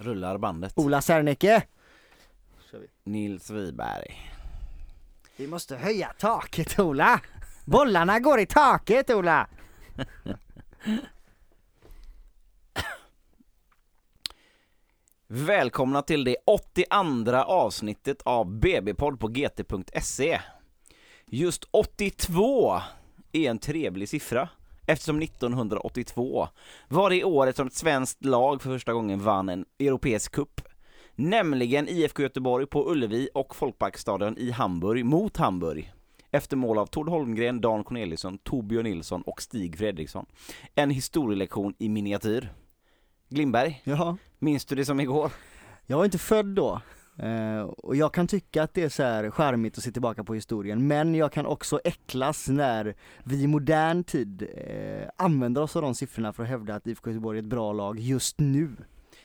Rullar bandet. Ola Serneke. Nils Wiberg. Vi måste höja taket Ola! Bollarna går i taket Ola! Välkomna till det 82 avsnittet av BB-podd på gt.se. Just 82 är en trevlig siffra eftersom 1982 var det året som ett svenskt lag för första gången vann en europeisk cup. Nämligen IFK Göteborg på Ullevi och Folkparkstadion i Hamburg mot Hamburg. Efter mål av Tord Holmgren, Dan Corneliusson, Torbjörn Nilsson och Stig Fredriksson. En historielektion i miniatyr. Glimberg, Jaha. minns du det som igår? Jag var inte född då. Eh, och jag kan tycka att det är så här charmigt att se tillbaka på historien, men jag kan också äcklas när vi i modern tid eh, använder oss av de siffrorna för att hävda att IFK Göteborg är ett bra lag just nu.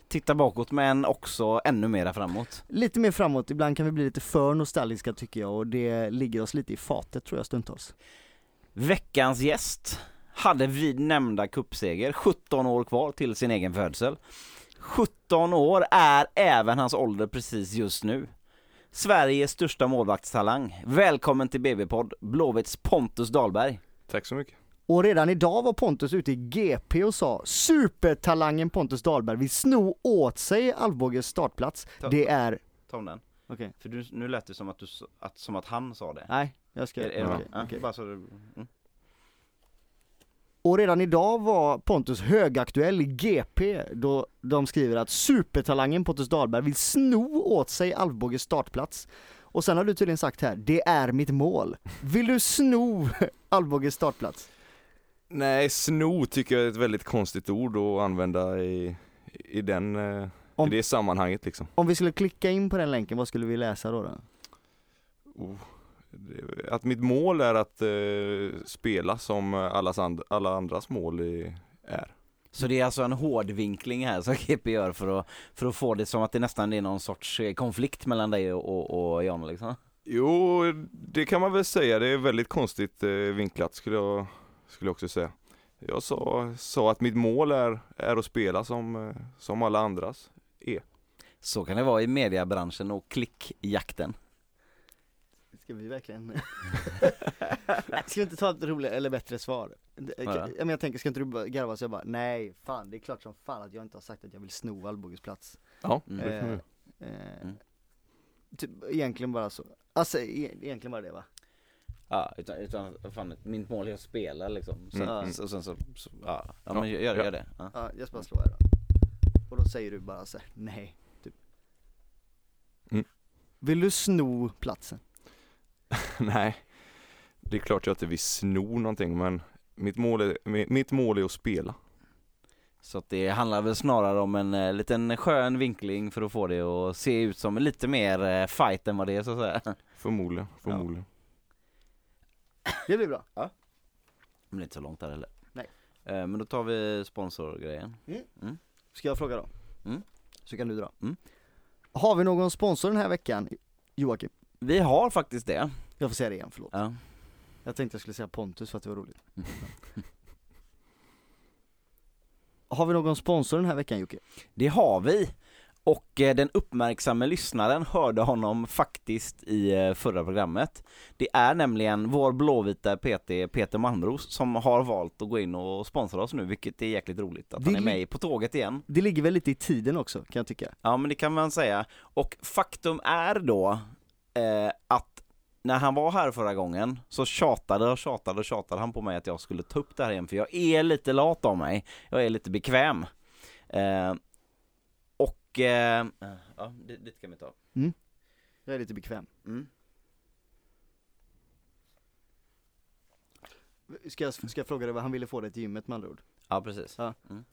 Titta bakåt men också ännu mera framåt. Lite mer framåt, ibland kan vi bli lite för nostalgiska tycker jag och det ligger oss lite i fatet tror jag stundtals. Veckans gäst hade vid nämnda kuppseger 17 år kvar till sin egen födsel. 17 år är även hans ålder precis just nu. Sveriges största målvaktstalang. Välkommen till BB-podd, Blåvitts Pontus Dahlberg. Tack så mycket. Och redan idag var Pontus ute i GP och sa supertalangen Pontus Dahlberg vill sno åt sig Alvbåges startplats. Ta- Det är, Ta om den. okej, För du, nu lät det som att, du, att, som att han sa det. nej jag ska, Är, är det? Ja, okej. Bara så du, mm. Och redan idag var Pontus högaktuell i GP då de skriver att supertalangen Pontus Dahlberg vill sno åt sig Alvbåges startplats. Och sen har du tydligen sagt här, det är mitt mål. Vill du sno Alvbåges startplats? Nej, sno tycker jag är ett väldigt konstigt ord att använda i, i, den, eh, Om- i det sammanhanget liksom. Om vi skulle klicka in på den länken, vad skulle vi läsa då? då? Oh, att mitt mål är att eh, spela som allas and, alla andras mål i, är. Så det är alltså en hårdvinkling här som GP gör för att, för att få det som att det nästan är någon sorts eh, konflikt mellan dig och, och, John liksom. Jo, det kan man väl säga. Det är väldigt konstigt eh, vinklat skulle jag, skulle jag också säga. Jag sa, sa att mitt mål är, är att spela som, eh, som alla andras är. Så kan det vara i mediebranschen och klickjakten. Ska vi verkligen? ska vi inte ta ett roligare eller bättre svar? Ja, men jag tänker, ska inte du garva så jag bara, nej fan det är klart som fan att jag inte har sagt att jag vill sno Alvbåges plats. Ja, Mm. Eh, Mm. typ, egentligen bara så. Alltså e- egentligen bara det va? Ja, utan, utan fan, mitt mål är att spela liksom. Så, Mm, ja, så, och sen så, så ja, ja men gör, gör det. Ja. Ja, jag ska bara slå här då. Och då säger du bara så här, nej, typ. Mm. Vill du sno platsen? Nej, det är klart jag inte vill sno någonting men mitt mål är, mi- mitt mål är att spela. Så att det handlar väl snarare om en eh, liten skön vinkling för att få det att se ut som lite mer eh, fight än vad det är så att säga. Förmodligen, förmodligen. Det blir bra. Men det är inte så långt där heller. Nej. Eh, Men då tar vi sponsorgrejen. Ska jag fråga då? Mm. Så kan du dra. Mm. Har vi någon sponsor den här veckan? Joakim? Vi har faktiskt det. Jag får säga det igen, förlåt. Ja. Jag tänkte jag skulle säga Pontus för att det var roligt. Har vi någon sponsor den här veckan Jocke? Det har vi. Och eh, den uppmärksamma lyssnaren hörde honom faktiskt i eh, förra programmet. Det är nämligen vår blåvita PT Peter Malmros som har valt att gå in och sponsra oss nu, vilket är jäkligt roligt att han Det är li- med på tåget igen. Det ligger väl lite i tiden också kan jag tycka. Ja men det kan man säga. Och faktum är då eh, att när han var här förra gången så tjatade och tjatade och tjatade han på mig att jag skulle ta upp det här igen för jag är lite lat av mig. Jag är lite bekväm. Eh, och eh, ja, det, det kan vi ta. Jag är lite bekväm. Mm. Ska jag, ska jag fråga dig vad han ville få det till gymmet med andra ord? Ja precis. Ja. Mm.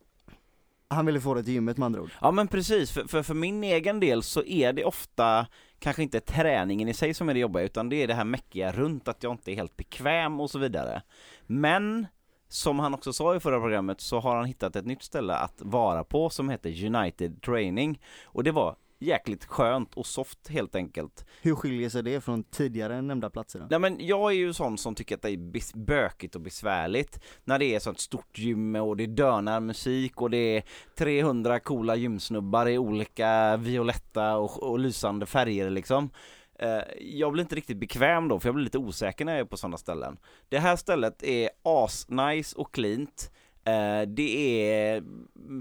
Han ville få det till gymmet med andra ord. Ja men precis, för, för, för min egen del så är det ofta kanske inte träningen i sig som är det jobbiga utan det är det här mäckiga runt att jag inte är helt bekväm och så vidare. Men som han också sa i förra programmet så har han hittat ett nytt ställe att vara på som heter United Training och det var jäkligt skönt och soft helt enkelt. Hur skiljer sig det från tidigare nämnda platser då? Nej men jag är ju sån som tycker att det är bökigt och besvärligt när det är så ett stort gym och det dönar musik och det är 300 coola gymsnubbar i olika violetta och, och lysande färger liksom. Eh, Jag blir inte riktigt bekväm då för jag blir lite osäker när jag är på sådana ställen. Det här stället är asnice och cleant. Eh, Det är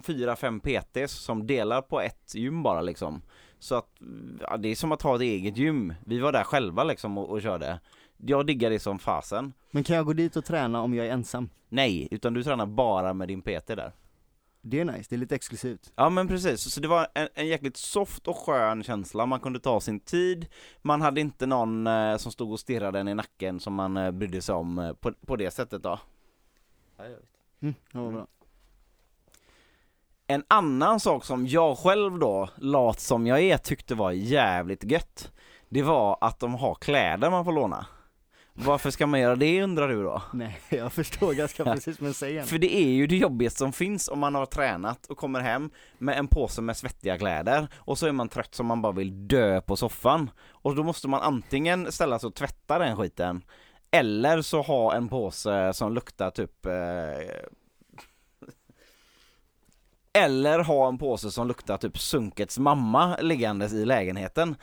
fyra, fem PTs som delar på ett gym bara liksom. Så att, ja, det är som att ha ett eget gym. Vi var där själva liksom och, och körde. Jag diggar det som fasen. Men kan jag gå dit och träna om jag är ensam? Nej, utan du tränar bara med din PT där. Det är nice, det är lite exklusivt. Ja men precis, så det var en, en jäkligt soft och skön känsla, man kunde ta sin tid, man hade inte någon eh, som stod och stirrade en i nacken som man eh, brydde sig om eh, på, på det sättet då. Mm, det var bra. En annan sak som jag själv då, lat som jag är, tyckte var jävligt gött Det var att de har kläder man får låna Varför ska man göra det undrar du då? Nej, jag förstår ganska precis men säg igen. För det är ju det jobbigaste som finns om man har tränat och kommer hem med en påse med svettiga kläder och så är man trött som man bara vill dö på soffan och då måste man antingen ställa sig och tvätta den skiten eller så ha en påse som luktar typ eh, eller ha en påse som luktar typ sunkets mamma liggandes i lägenheten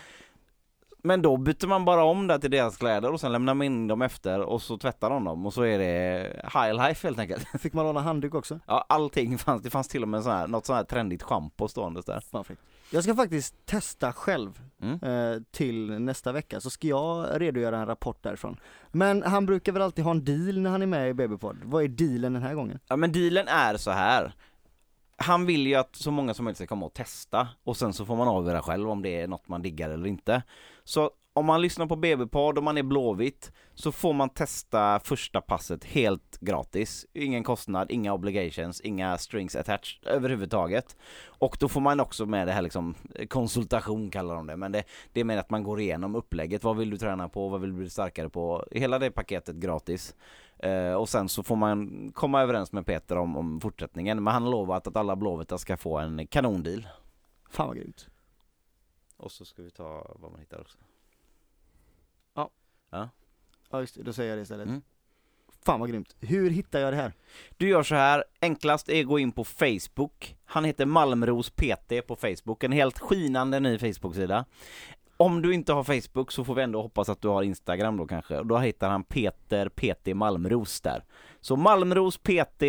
men då byter man bara om det till deras kläder och sen lämnar man in dem efter och så tvättar de dem och så är det high life helt enkelt Fick man låna handduk också? Ja, allting fanns, det fanns till och med sån här, något sånt här trendigt schampo ståendes där. Jag ska faktiskt testa själv Mm. eh, till nästa vecka, så ska jag redogöra en rapport därifrån. Men han brukar väl alltid ha en deal när han är med i Babypod? Vad är dealen den här gången? Ja men dealen är så här. Han vill ju att så många som möjligt ska komma och testa och sen så får man avgöra själv om det är något man diggar eller inte. Så om man lyssnar på BB-podd och man är blåvitt så får man testa första passet helt gratis. Ingen kostnad, inga obligations, inga strings attached överhuvudtaget. Och då får man också med det här liksom konsultation kallar de det, men det, det är med att man går igenom upplägget. Vad vill du träna på? Vad vill du bli starkare på? Hela det paketet gratis. Eh, och sen så får man komma överens med Peter om, om fortsättningen. Men han har lovat att alla blåvita ska få en kanondeal. Fan vad grymt. Och så ska vi ta vad man hittar också. Ja just det, då säger jag det istället. Mm. Fan vad grymt. Hur hittar jag det här? Du gör så här, enklast är att gå in på Facebook. Han heter Malmros PT på Facebook, en helt skinande ny Facebook-sida. Om du inte har Facebook så får vi ändå hoppas att du har Instagram då kanske. Och Då hittar han Peter PT Malmros där. Så Malmros PT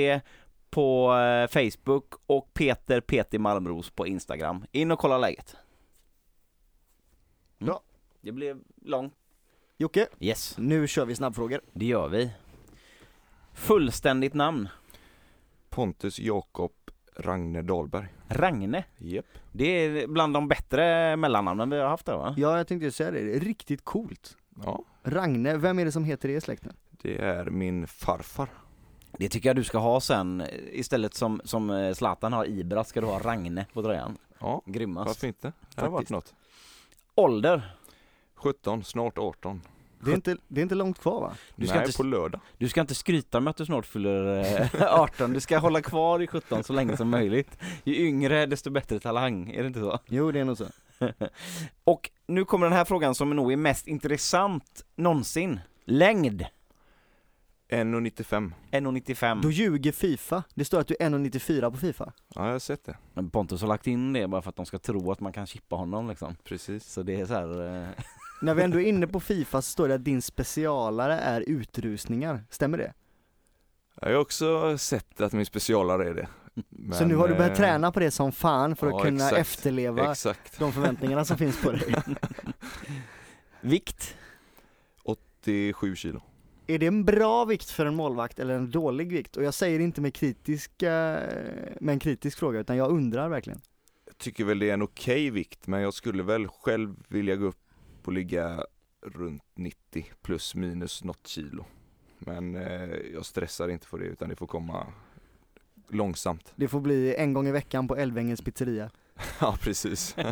på eh, Facebook och Peter PT Malmros på Instagram. In och kolla läget. Mm. Bra. Det blev långt. Jocke, Yes, nu kör vi snabbfrågor. det gör vi. Fullständigt namn? Pontus Jakob Ragne Dahlberg. Ragne? Japp. Det är bland de bättre mellannamnen vi har haft där va? Ja, jag tänkte säga det, det är riktigt coolt. Ja, Ragne, vem är det som heter det i släkten? det är min farfar. Det tycker jag du ska ha sen. Istället som, som eh, Zlatan har Ibra ska du ha Ragne på tröjan. Ja, Grymmast. varför inte? Det har varit något. Ålder? 17, snart 18. Det är inte, det är inte långt kvar va? Du ska Nej, inte- på lördag. Du ska inte skryta med att du snart fyller eh, 18, du ska hålla kvar i 17 så länge som möjligt. Ju yngre desto bättre talang, är det inte så? Jo, det är nog så. Och nu kommer den här frågan som nog är mest intressant någonsin. Längd? 1,95. 1,95. Då ljuger Fifa. Det står att du är 1,94 på Fifa. Ja, jag har sett det. Men Pontus har lagt in det bara för att de ska tro att man kan chippa honom liksom. Precis. Så det är så här. När vi ändå är inne på Fifa så står det att din specialare är utrusningar. Stämmer det? Jag har också sett att min specialare är det. så nu har du börjat eh, träna på det som fan för att ja, kunna exakt. efterleva Exakt. de förväntningarna som finns på dig. Vikt? 87 kilo. Är det en bra vikt för en målvakt eller en dålig vikt? Och jag säger inte med kritiska, med en kritisk fråga utan jag undrar verkligen. Jag tycker väl det är en okej vikt, men jag skulle väl själv vilja gå upp och ligga runt 90 plus minus något kilo. Men eh, jag stressar inte för det utan det får komma långsamt. Det får bli en gång i veckan på Älvängens pizzeria. ja precis.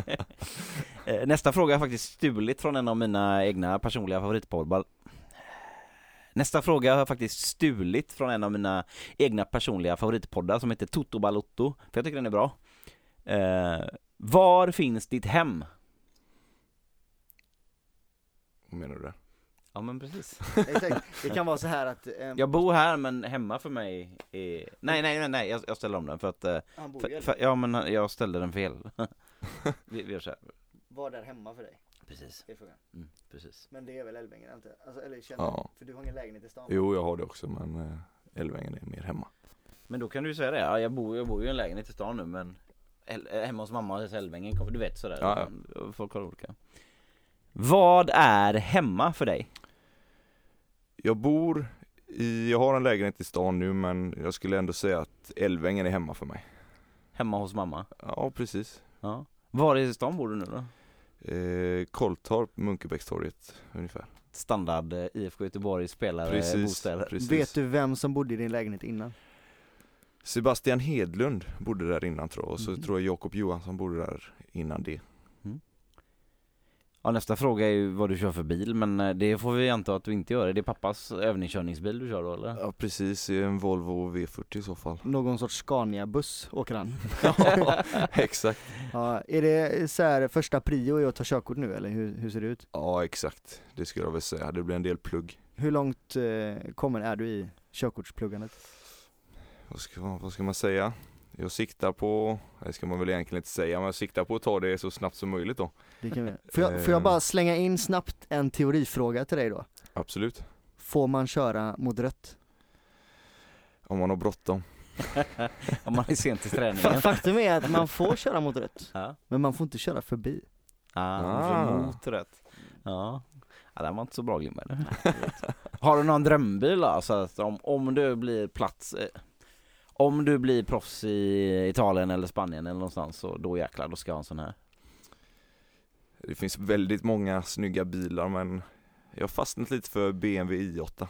Eh, Nästa fråga jag faktiskt stulit från en av mina egna personliga favoritpoddar. Nästa fråga har jag faktiskt stulit från en av mina egna personliga favoritpoddar som heter Toto Balotto, för jag tycker den är bra. Eh, var finns ditt hem? Menar du det? Ja men precis. Exakt. Det kan vara så här att eh, Jag bor här men hemma för mig är... Nej nej nej, nej jag, jag ställer om den för att... eh, han bor För, för, ja men jag ställde den fel. vi, vi gör så här. Var där hemma för dig? Precis. Det är frågan. Mm, precis. Men det är väl Älvängen inte? Alltså, eller känner Ja. För du har ingen lägenhet i stan? Jo, jag har det också men eh, Älvängen är mer hemma. Men då kan du ju säga det, ja, jag, bor, jag bor ju i en lägenhet i stan nu men Äl- eh, Hemma hos mamma i Älvängen, kommer- du vet sådär. Ja, Folk har olika. Vad är hemma för dig? Jag bor i, jag har en lägenhet i stan nu men jag skulle ändå säga att Älvängen är hemma för mig. Hemma hos mamma? Ja, precis. Ja. Var i stan bor du nu då? Eh, Kolltorp, Munkebäckstorget ungefär. Standard eh, IFK Göteborg spelare Precis, bostäder. precis. Vet du vem som bodde i din lägenhet innan? Sebastian Hedlund bodde där innan tror jag och så Mhm. tror jag Jakob Johansson bodde där innan det. Ja, nästa fråga är ju vad du kör för bil men eh, det får vi anta att du inte gör. Är det pappas övningskörningsbil du kör då eller? Ja precis, i en Volvo V40 i så fall. Någon sorts Scania-buss åker han. ja, exakt. Ja, är det så här första prio är att ta körkort nu eller hur, hur ser det ut? Ja exakt, det skulle jag väl säga. Det blir en del plugg. Hur långt eh, kommer är du i körkortspluggandet? Vad ska, vad ska man säga? Jag siktar på, det ska man väl egentligen inte säga, men jag siktar på att ta det så snabbt som möjligt då. Det kan vi. Får, jag, får jag bara slänga in snabbt en teorifråga till dig då? Absolut. Får man köra mot rött? Om man har bråttom. Om man är sent till träningen. Faktum är att man får köra mot rött, Ja. men man får inte köra förbi. Ah, Ah. mot rätt. Ja. ja, den var inte så bra Glimmer. Har du någon drömbil då? Så att om, om du blir plats eh, Om du blir proffs i Italien eller Spanien eller någonstans så då jäklar, då ska jag ha en sån här. Det finns väldigt många snygga bilar men jag har fastnat lite för BMW i8.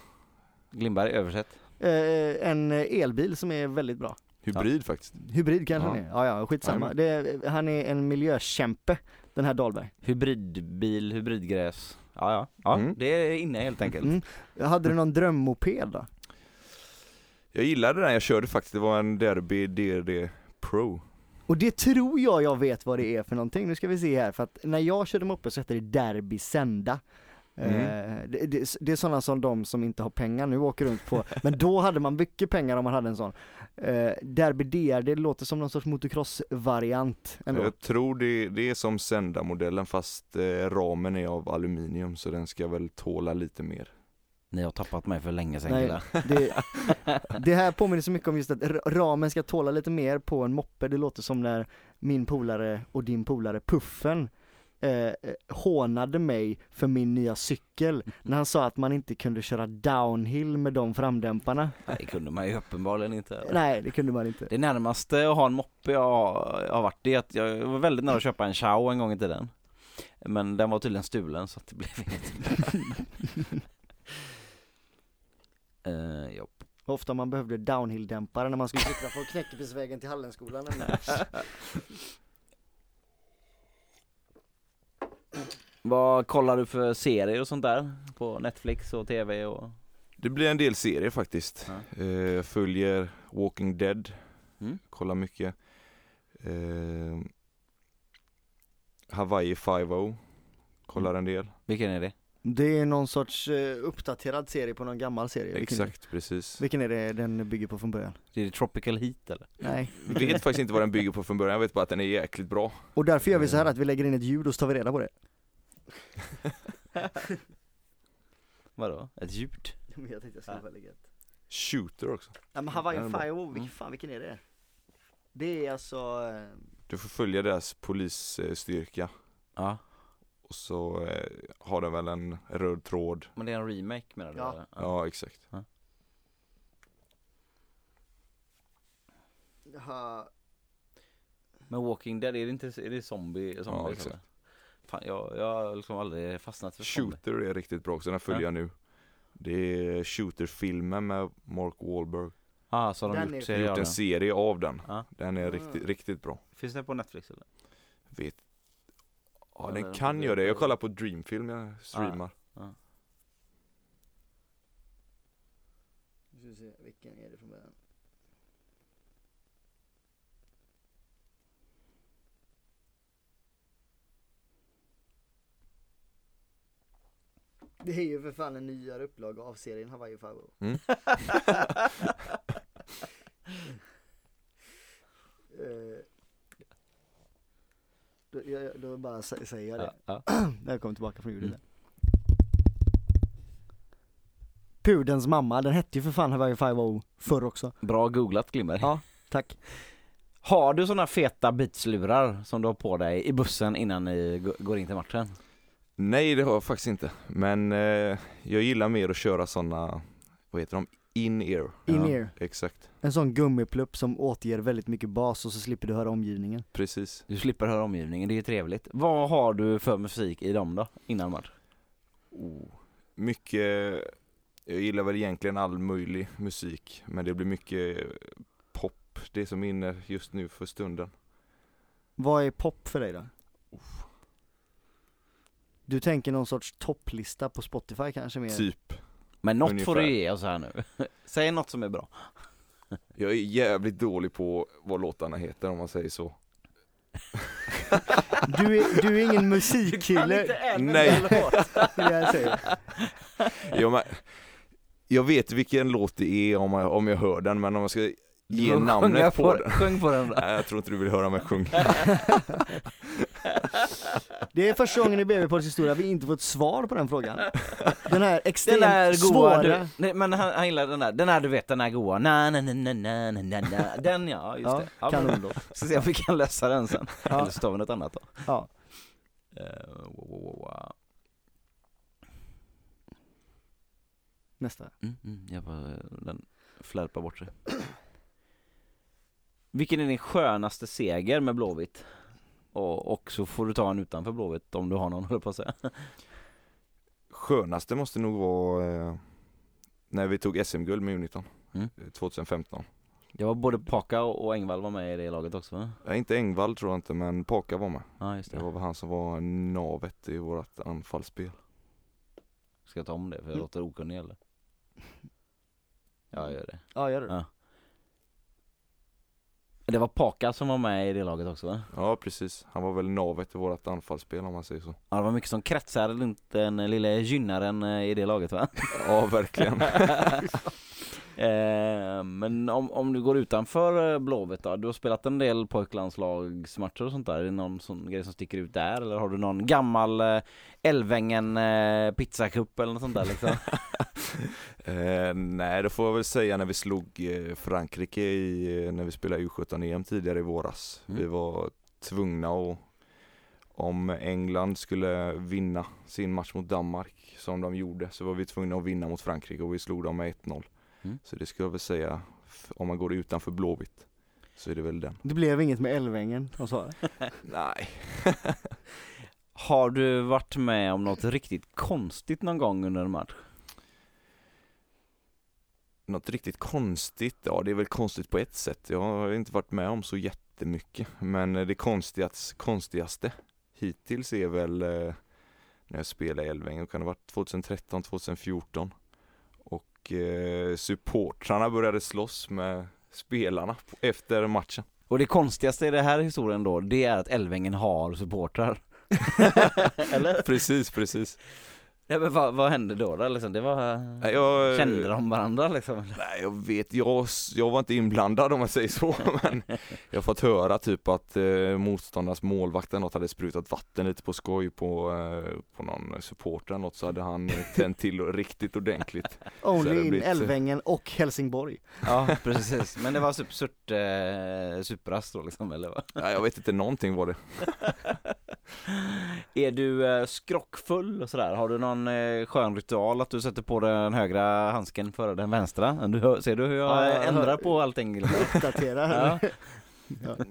Glimberg, översätt. Eh, en elbil som är väldigt bra. Hybrid faktiskt. Hybrid kanske Ja. han är? Ja, ja, skitsamma. Det, han är en miljökämpe, den här Dahlberg. Hybridbil, hybridgräs. Ja, ja. ja Mm. det är inne helt enkelt. Mm. Hade du någon drömmoped då? Jag gillade den jag körde faktiskt, det var en Derby DRD Pro. Och det tror jag jag vet vad det är för någonting. Nu ska vi se här, för att när jag körde moppe så hette det Derby Senda. Mm. Eh, det, det, det är sådana som de som inte har pengar nu åker runt på, men då hade man mycket pengar om man hade en sån. Eh, Derby DR, det låter som någon sorts motocross-variant ändå. Jag tror det, det är som Senda-modellen fast eh, ramen är av aluminium så den ska väl tåla lite mer. Ni har tappat mig för länge sedan Nej. Det, det här påminner så mycket om just att ramen ska tåla lite mer på en moppe, det låter som när min polare och din polare Puffen eh, eh, hånade mig för min nya cykel när han sa att man inte kunde köra downhill med de framdämparna. Det kunde man ju uppenbarligen inte. Nej, det kunde man inte. Det närmaste att ha en moppe jag har, varit det att jag var väldigt nära att köpa en Chow en gång i tiden. Men den var tydligen stulen så att det blev inget. uh, jobb. Ofta man behövde downhill-dämpare när man skulle cykla från Knäckepingsvägen till Hallenskolan. Vad kollar du för serier och sånt där? På Netflix och TV och? Det blir en del serier faktiskt. Ja. Eh, Jag följer Walking Dead, Mm. kollar mycket. Eh, Hawaii 5 kollar en del. Vilken är det? Det är någon sorts eh, uppdaterad serie på någon gammal serie. Vilken, Exakt, precis. vilken är det den bygger på från början? Det är Tropical Heat eller? Nej. Jag vet faktiskt inte vad den bygger på från början, jag vet bara att den är jäkligt bra. Och därför gör vi så här att vi lägger in ett ljud och så tar vi reda på det. Vadå? Ett ljud? Jag tänkte jag skulle bara lägga ett. Shooter också. Ja men Hawaii Den är bra. Five, vilken Mm. fan vilken är det? Det är alltså, eh, Du får följa deras polisstyrka Ja. Och så eh, har den väl en röd tråd. Men det är en remake menar du? Ja. eller? Ja, exakt. ha, Men Walking Dead, är det inte är det zombie? zombie Ja, exakt. Fan, jag, jag har liksom aldrig fastnat för zombie. Shooter är riktigt bra också, den följer Ja. jag nu. Det är Shooter-filmen med Mark Wahlberg. Ah, så har de Den är- gjort har gjort en serie av den. Ja. Den är Ah. riktigt, riktigt bra. Finns det på Netflix eller? Vet. Ja, Ja, den kan göra det. Jag kollar på Dreamfilm, jag streamar. Nu ska vi se, vilken är det från början? Det är ju för fan en nyare upplaga av serien Hawaii Five-O. Mm. Eh, då, jag, då bara sä- säger jag det. Ja, ja. När jag kommer tillbaka från ljudet Mm. Pudens mamma, den hette ju för fan Hawaii Five-O förr också. Bra googlat Glimmer. Ja. Tack. Har du sådana feta beatslurar som du har på dig i bussen innan ni går in till matchen? Nej det har jag faktiskt inte, men eh, jag gillar mer att köra sådana, vad heter de, in-ear. In-ear. Exakt, En sån gummiplupp som återger väldigt mycket bas och så slipper du höra omgivningen. precis. Du slipper höra omgivningen, det är ju trevligt. Vad har du för musik i dem då, innan match? Oh. Mycket, jag gillar väl egentligen all möjlig musik, men det blir mycket pop, det som är inne just nu för stunden. Vad är pop för dig då? Du tänker någon sorts topplista på Spotify kanske mer? Typ. Men något Ungefär. får du ge oss här nu. Säg något som är bra. Jag är jävligt dålig på vad låtarna heter om man säger så. Du är, du är ingen musikkille, Nej. vill jag säga. Jag, men, jag vet vilken låt det är om jag, om jag hör den, men om jag ska ge Du namnet på den. Sjung på den då. Nej, jag tror inte du vill höra mig sjunga. Det är första gången i BB-poddens historia vi inte fått svar på den frågan. Den här extremt den här svåra. Du, nej, men han, han gillar den där, den här du vet, den här goa, na-na-na-na-na-na-na-na Den ja, just ja, det. Ja, Kanon Ska se om vi kan lösa den sen. Ja. Eller så tar vi något annat då. Ja. Uh, wow, wow, wow. Nästa. Mm, mm, jag bara, den flärpar bort sig. Vilken är din skönaste seger med Blåvitt? Och, och så får du ta en utanför Blåvitt om du har någon, höll på att säga. Skönaste måste nog vara eh, när vi tog SM-guld med U19 Mm. eh, 2015. Jag var både Paka och Engvall var med i det laget också va? Ja, inte Engvall tror jag inte, men Paka var med. Ja just Det det. var väl han som var navet i vårt anfallsspel. Ska jag ta om det för jag låter okunnig eller? Ja jag gör det. Ja, gör det. Ja. Det var Paka som var med i det laget också va? Ja, precis. Han var väl navet i vårt anfallsspel om man säger så. Ja det var mycket som kretsade runt den lilla gynnaren eh, i det laget va? Ja, verkligen. eh, men om, om du går utanför eh, Blåvitt då? Du har spelat en del pojklandslagsmatcher och sånt där. Är det någon sån grej som sticker ut där? Eller har du någon gammal eh, Älvängen eh, pizzacup eller något sånt där liksom? Eh, nej, det får jag väl säga när vi slog Frankrike i, när vi spelade U17-EM tidigare i våras. Mm. Vi var tvungna att, om England skulle vinna sin match mot Danmark, som de gjorde, så var vi tvungna att vinna mot Frankrike och vi slog dem med 1-0. Mm. Så det skulle jag väl säga, om man går utanför Blåvitt, så är det väl den. Det blev inget med Älvängen, sa det. Nej. har du varit med om något riktigt konstigt någon gång under en match? Något riktigt konstigt, ja det är väl konstigt på ett sätt. Jag har inte varit med om så jättemycket. Men eh, det konstigaste, konstigaste hittills är väl eh, när jag spelade i Älvängen, det kan ha varit 2013, 2014. Och eh, supportrarna började slåss med spelarna efter matchen. Och det konstigaste i den här historien då, det är att Älvängen har supportrar. Eller? Precis, precis. Ja, men vad, vad hände då? då liksom? Det var... Nej, Jag, Kände de varandra liksom? Nej jag vet, jag, jag var inte inblandad om man säger så men jag har fått höra typ att eh, motståndarnas målvakt något hade sprutat vatten lite på skoj på, eh, på någon supporter eller något så hade han eh, tänt till riktigt ordentligt. Only in blivit- Älvängen och Helsingborg. Ja, precis. Men det var super, surt, eh, supras då liksom, eller vad? Nej, jag vet inte, någonting var det. Är du eh, skrockfull och sådär? Har du någon eh, skön ritual att du sätter på den högra handsken före den vänstra? Du, ser du hur jag Ja, jag ändrar hör- på allting? Liksom? Uppdatera här. Ja. Ja.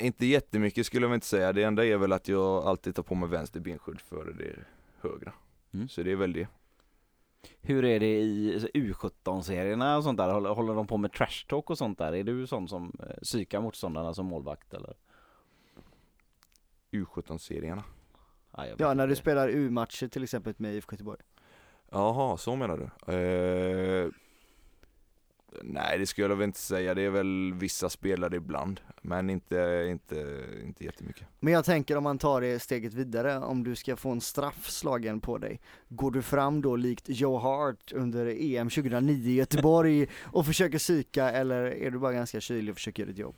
Inte jättemycket skulle jag inte säga, det enda är väl att jag alltid tar på mig vänster benskydd före det högra. Mm. Så det är väl det. Hur är det i alltså, U17-serierna och sånt där? Håller, håller de på med trash talk och sånt där? Är du sån som eh, psykar motståndarna som målvakt eller? U17-serierna. Ja, Ja, när du spelar U-matcher till exempel med IFK Göteborg. Jaha, så menar du? Eh, Nej det skulle jag väl inte säga, det är väl vissa spelare ibland. Men inte, inte, inte jättemycket. Men jag tänker om man tar det steget vidare, om du ska få en straff slagen på dig, går du fram då likt Joe Hart under EM 2009 i Göteborg och försöker psyka eller är du bara ganska kylig och försöker göra ditt jobb?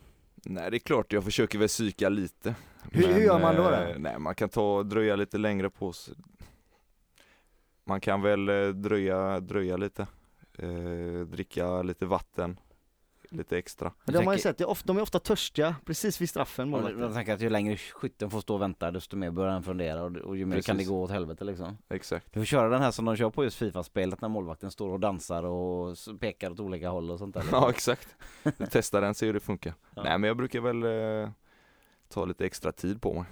Nej det är klart, jag försöker väl psyka lite. Hur- hur gör man då, då? eh, Nej man kan ta, dröja lite längre på sig. Man kan väl eh, dröja, dröja lite. Eh, dricka lite vatten, lite extra. Men det har man ju sett, det är ofta, de är ofta törstiga precis vid straffen målvakten. Jag tänker att ju längre skytten får stå och vänta desto mer börjar han fundera och, och ju mer kan det Precis. gå åt helvete liksom. Exakt. Du får köra den här som de kör på just Fifa-spelet när målvakten står och dansar och pekar åt olika håll och sånt där. liksom. Ja exakt. Testa den, se hur det funkar. Ja. Nej men jag brukar väl eh, ta lite extra tid på mig.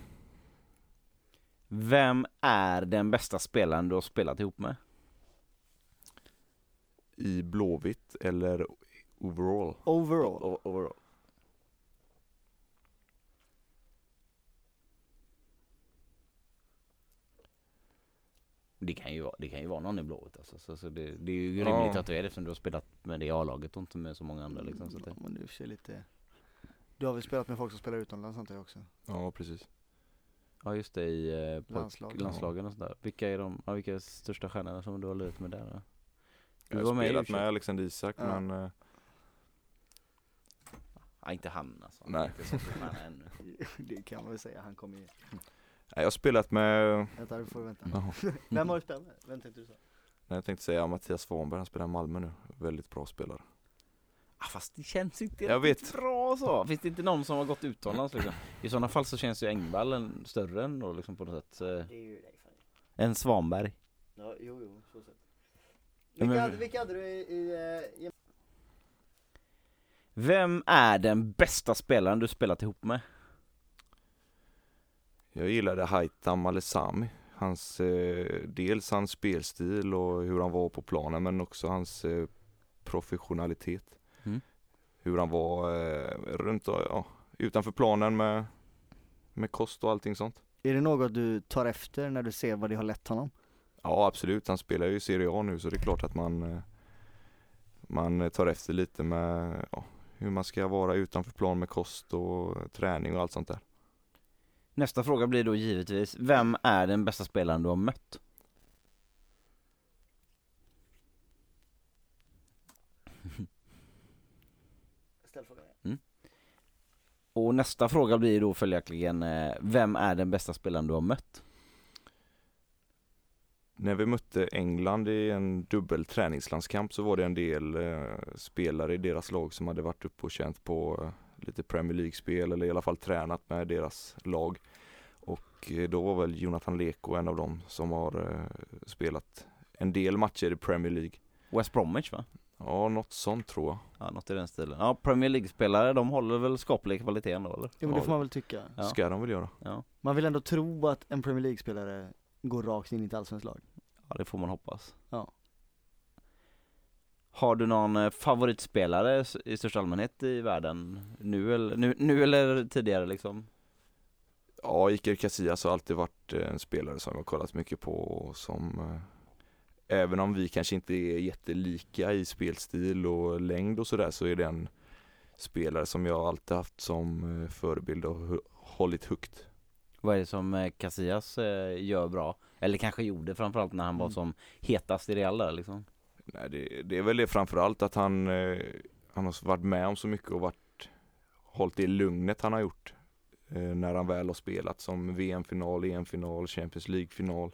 Vem är den bästa spelaren du har spelat ihop med? I Blåvitt eller overall. Overall. O- overall. Det kan ju vara, det kan ju vara någon i blått alltså. så, så det, det är ju Ja. rimligt att du är det eftersom du har spelat med det A-laget och inte med så många andra liksom. Så Ja, det, men det är lite Du har väl spelat med folk som spelar utomlands antar jag också? Ja precis. ja just det i eh, Landslag. landslagen och sådär. Vilka är de, ja, vilka är största stjärnorna som du har lirat med där? då? Du Jag har spelat U21. med Alexander Isak Ja. men eh, Ja, inte han alltså. Nej. Inte så stjärna ännu. Det kan man väl säga, han kommer ju nej, jag har spelat med, Vänta du får vänta Jaha. Vem har du spelat med? Vem tänkte du säga? nej, jag tänkte säga Mattias Svanberg, han spelar i Malmö nu. Väldigt bra spelare. Ah, fast det känns inte Jag riktigt vet. bra så. Finns det inte någon som har gått utomlands liksom? I sådana fall så känns ju Engvall en större än då liksom på något sätt. eh, Det är ju dig Än Svanberg. Ja, jo jo, så sett Ja, Vilka, men- vilka hade du i, i, eh, i Vem är den bästa spelaren du spelat ihop med? Jag gillade Haitham Alesami. Hans, eh, dels hans spelstil och hur han var på planen men också hans eh, professionalitet. Mm. Hur han var eh, runt och, ja, utanför planen med, med kost och allting sånt. Är det något du tar efter när du ser vad det har lett honom? Ja absolut, han spelar ju i Serie A nu så det är klart att man eh, Man tar efter lite med ja, hur man ska vara utanför plan med kost och träning och allt sånt där. Nästa fråga blir då givetvis, vem är den bästa spelaren du har mött? Ställ frågan Och nästa fråga blir då följaktligen, eh, vem är den bästa spelaren du har mött? När vi mötte England i en dubbel träningslandskamp så var det en del eh, spelare i deras lag som hade varit uppe och känt på eh, lite Premier League-spel eller i alla fall tränat med deras lag. Och eh, då var väl Jonathan Leko en av dem som har eh, spelat en del matcher i Premier League. West Bromwich va? Ja, något sånt tror jag. Ja, något i den stilen. Ja, Premier League-spelare, de håller väl skaplig kvalitet ändå eller? Jo men det får man väl tycka Ja. Ska de väl göra. Ja, Man vill ändå tro att en Premier League-spelare går rakt in i ett allsvenskt lag ja det får man hoppas. Ja. Har du någon eh, favoritspelare i största allmänhet i världen? Nu eller, nu, nu eller tidigare liksom? Ja, Iker Casillas har alltid varit eh, en spelare som jag har kollat mycket på och som eh, Även om vi kanske inte är jättelika i spelstil och längd och sådär så är det en spelare som jag alltid haft som förebild och hållit högt. Vad är det som Casillas gör bra? Eller kanske gjorde framförallt när han var Mm. som hetast i Real där liksom? Nej, det, det är väl det framförallt att han, eh, han har varit med om så mycket och varit hållit det lugnet han har gjort eh, när han väl har spelat som VM-final, EM-final, Champions League-final.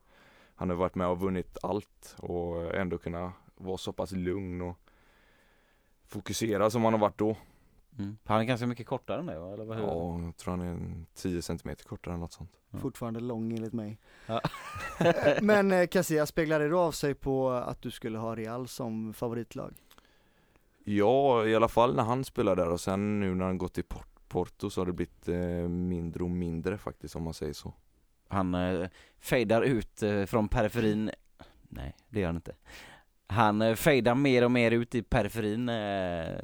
Han har varit med och vunnit allt och ändå kunna vara så pass lugn och fokusera som han har varit då. Mm. Han är ganska mycket kortare än det va? Eller vad, hur? Ja, jag tror han är en 10 cm kortare än något sånt. Ja. Fortfarande lång enligt mig Ja. Men eh, Casillas, speglade det av sig på att du skulle ha Real som favoritlag? Ja, i alla fall när han spelade där och sen nu när han gått till Port- Porto så har det blivit eh, mindre och mindre faktiskt om man säger så. Han eh, fejdar ut eh, från periferin Nej, det gör han inte Han eh, fejdar mer och mer ut i periferin eh,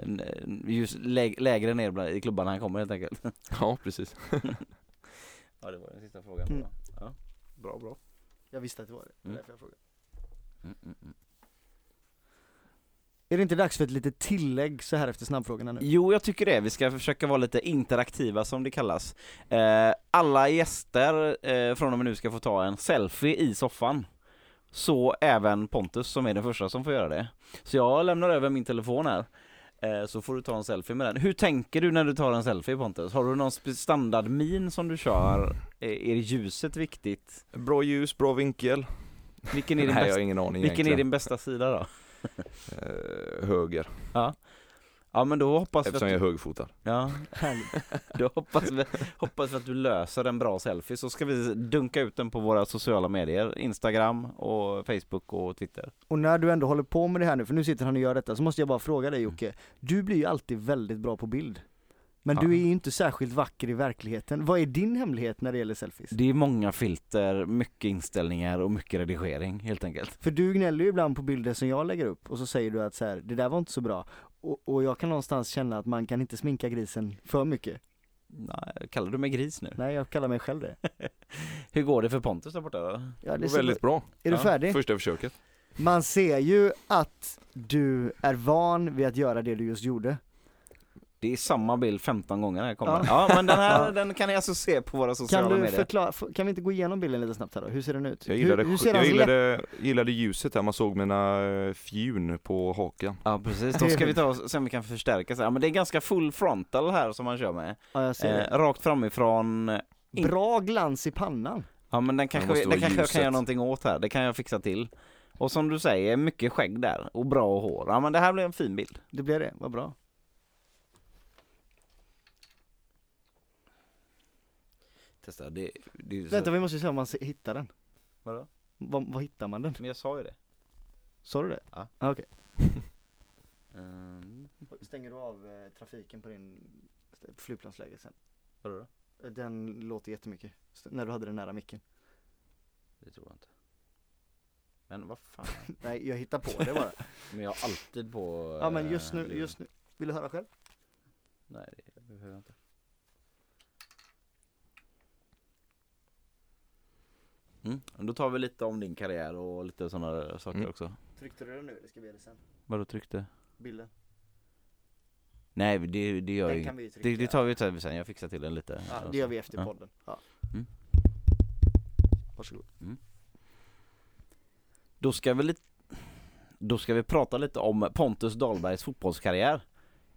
lä- lägre ner bland- i klubbarna han kommer helt enkelt Ja, precis. Ja det var den sista frågan Mm. ja. Bra bra Jag visste att det var det, det var Mm. därför jag frågade mm, mm, mm. Är det inte dags för ett litet tillägg så här efter snabbfrågorna nu? Jo, jag tycker det. Vi ska försöka vara lite interaktiva som det kallas. Eh, alla gäster från och med nu ska få ta en selfie i soffan. Så även Pontus som är den första som får göra det. Så jag lämnar över min telefon här. Eh, så får du ta en selfie med den. Hur tänker du när du tar en selfie Pontus? Har du någon standardmin som du kör? Är, ljuset viktigt? Bra ljus, bra vinkel. Vilken är din, Nej, bästa, vilken är din bästa sida då? Eh, höger, Ja men då hoppas vi eftersom att jag du, är högerfotad. ja, då hoppas vi, hoppas vi att du löser en bra selfie så ska vi dunka ut den på våra sociala medier, Instagram och Facebook och Twitter. Och när du ändå håller på med det här nu, för nu sitter han och gör detta, så måste jag bara fråga dig Jocke, du blir ju alltid väldigt bra på bild. Men Ja. du är ju inte särskilt vacker i verkligheten. Vad är din hemlighet när det gäller selfies? Det är många filter, mycket inställningar och mycket redigering helt enkelt. För du gnäller ju ibland på bilder som jag lägger upp och så säger du att så här, det där var inte så bra. Och, och jag kan någonstans känna att man kan inte sminka grisen för mycket. Nej, kallar du mig gris nu? Nej, jag kallar mig själv det. Hur går det för Pontus där borta då? Ja, Det ser väldigt bra. Är du Ja, färdig? Första försöket. Man ser ju att du är van vid att göra det du just gjorde. Det är samma bild 15 gånger när jag kommer. Ja. Ja, men den här, Ja. den kan ni alltså se på våra sociala Kan du medier. förklara, kan vi inte gå igenom bilden lite snabbt här då? Hur ser den ut? Jag gillade, hur, hur ser jag gillade, gillade ljuset där, man såg mina eh, fjun på hakan. Ja precis, då ska vi ta och se om vi kan förstärka så här. Men det är ganska full frontal här som man kör med. Ja, jag ser Eh, rakt framifrån. det. Bra glans i pannan. Ja men den kanske, den kanske jag kan göra någonting åt här, det kan jag fixa till. Och som du säger, mycket skägg där och bra hår. Ja men det här blir en fin bild. Det blir det, vad bra. Testa, det, det är ju så... Vänta, vi måste se om man hittar den. Vadå? Var, var hittar man den? Men jag sa ju det. Sa du det? Ja. Ah, Okej. Um, Stänger du av eh, trafiken på din flygplansläge sen? vadå då? Den låter jättemycket, när du hade den nära micken. Det tror jag inte. Men vad fan. Nej, jag hittar på det bara. Men jag har alltid på... Ja men just eh, nu, luren. just nu. Vill du höra själv? Nej det behöver jag inte. Mm. Då tar vi lite om din karriär och lite sådana saker Mm. också. Tryckte du den nu eller ska vi göra det sen? Vadå tryckte? Bilden. Nej det, det gör Den jag kan vi trycka. det, det tar vi sen, jag fixar till den lite. Ja, det gör vi efter Ja. podden. Ja. Mm. Varsågod. Då ska vi lite Då ska vi prata lite om Pontus Dahlbergs fotbollskarriär.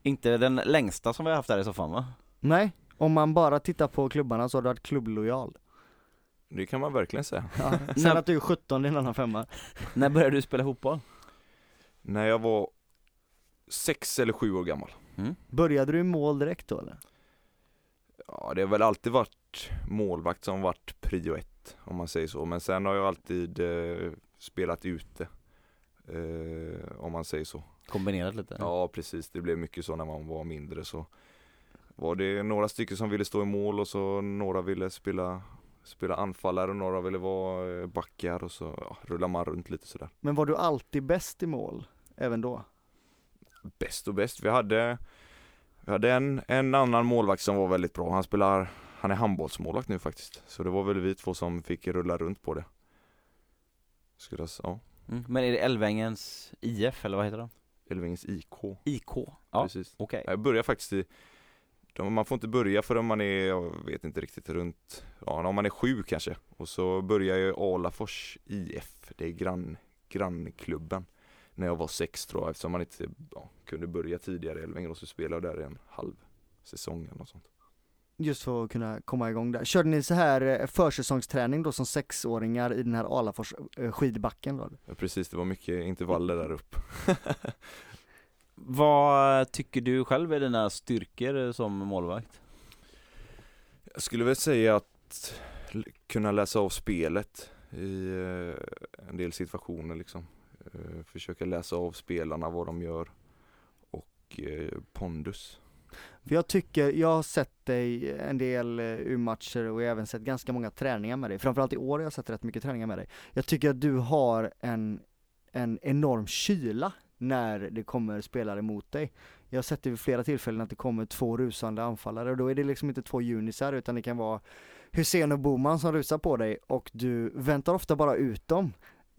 Inte den längsta som vi har haft här i soffan va? Nej, om man bara tittar på klubbarna så har du varit klubblojal. Det kan man verkligen säga. Ja. Sen att du är 17, det är en annan femma. När började du spela fotboll? När jag var sex eller sju år gammal. Började du i mål direkt då eller? Ja, det har väl alltid varit målvakt som varit prio ett, om man säger så. Men sen har jag alltid eh, spelat ute, eh, om man säger så. Kombinerat lite? Ja, precis. Det blev mycket så när man var mindre så var det några stycken som ville stå i mål och så några ville spela, spela anfallare och några ville vara eh, backar och så ja, rullar man runt lite sådär. Men var du alltid bäst i mål? Även då? Bäst och bäst. Vi hade, vi hade en, en annan målvakt som var väldigt bra. Han spelar, han är handbollsmålvakt nu faktiskt. Så det var väl vi två som fick rulla runt på det. Skulle jag, ja, Mm. Men är det Älvängens IF eller vad heter det? Elvingens IK. IK? Ja, Precis. okej. Jag började faktiskt i de, man får inte börja förrän man är, jag vet inte riktigt, runt, ja om man är sju kanske. Och så började jag i Alafors IF, det är grann, grannklubben. När jag var sex tror jag, eftersom man inte ja, kunde börja tidigare i Älvängen och så spelade jag där i en halv säsong eller något sånt. Just för att kunna komma igång där. Körde ni så här eh, försäsongsträning då som sexåringar i den här Alafors eh, skidbacken då? Ja, precis, det var mycket intervaller där uppe. Vad tycker du själv är dina styrkor som målvakt? Jag skulle väl säga att kunna läsa av spelet i eh, en del situationer liksom. Eh, Försöka läsa av spelarna, vad de gör och eh, pondus. För jag tycker, jag har sett dig en del U-matcher och jag har även sett ganska många träningar med dig. Framförallt i år har jag sett rätt mycket träningar med dig. Jag tycker att du har en, en enorm kyla när det kommer spelare mot dig. Jag har sett det vid flera tillfällen att det kommer två rusande anfallare och då är det liksom inte två junisar utan det kan vara Hussein och Boman som rusar på dig och du väntar ofta bara ut dem.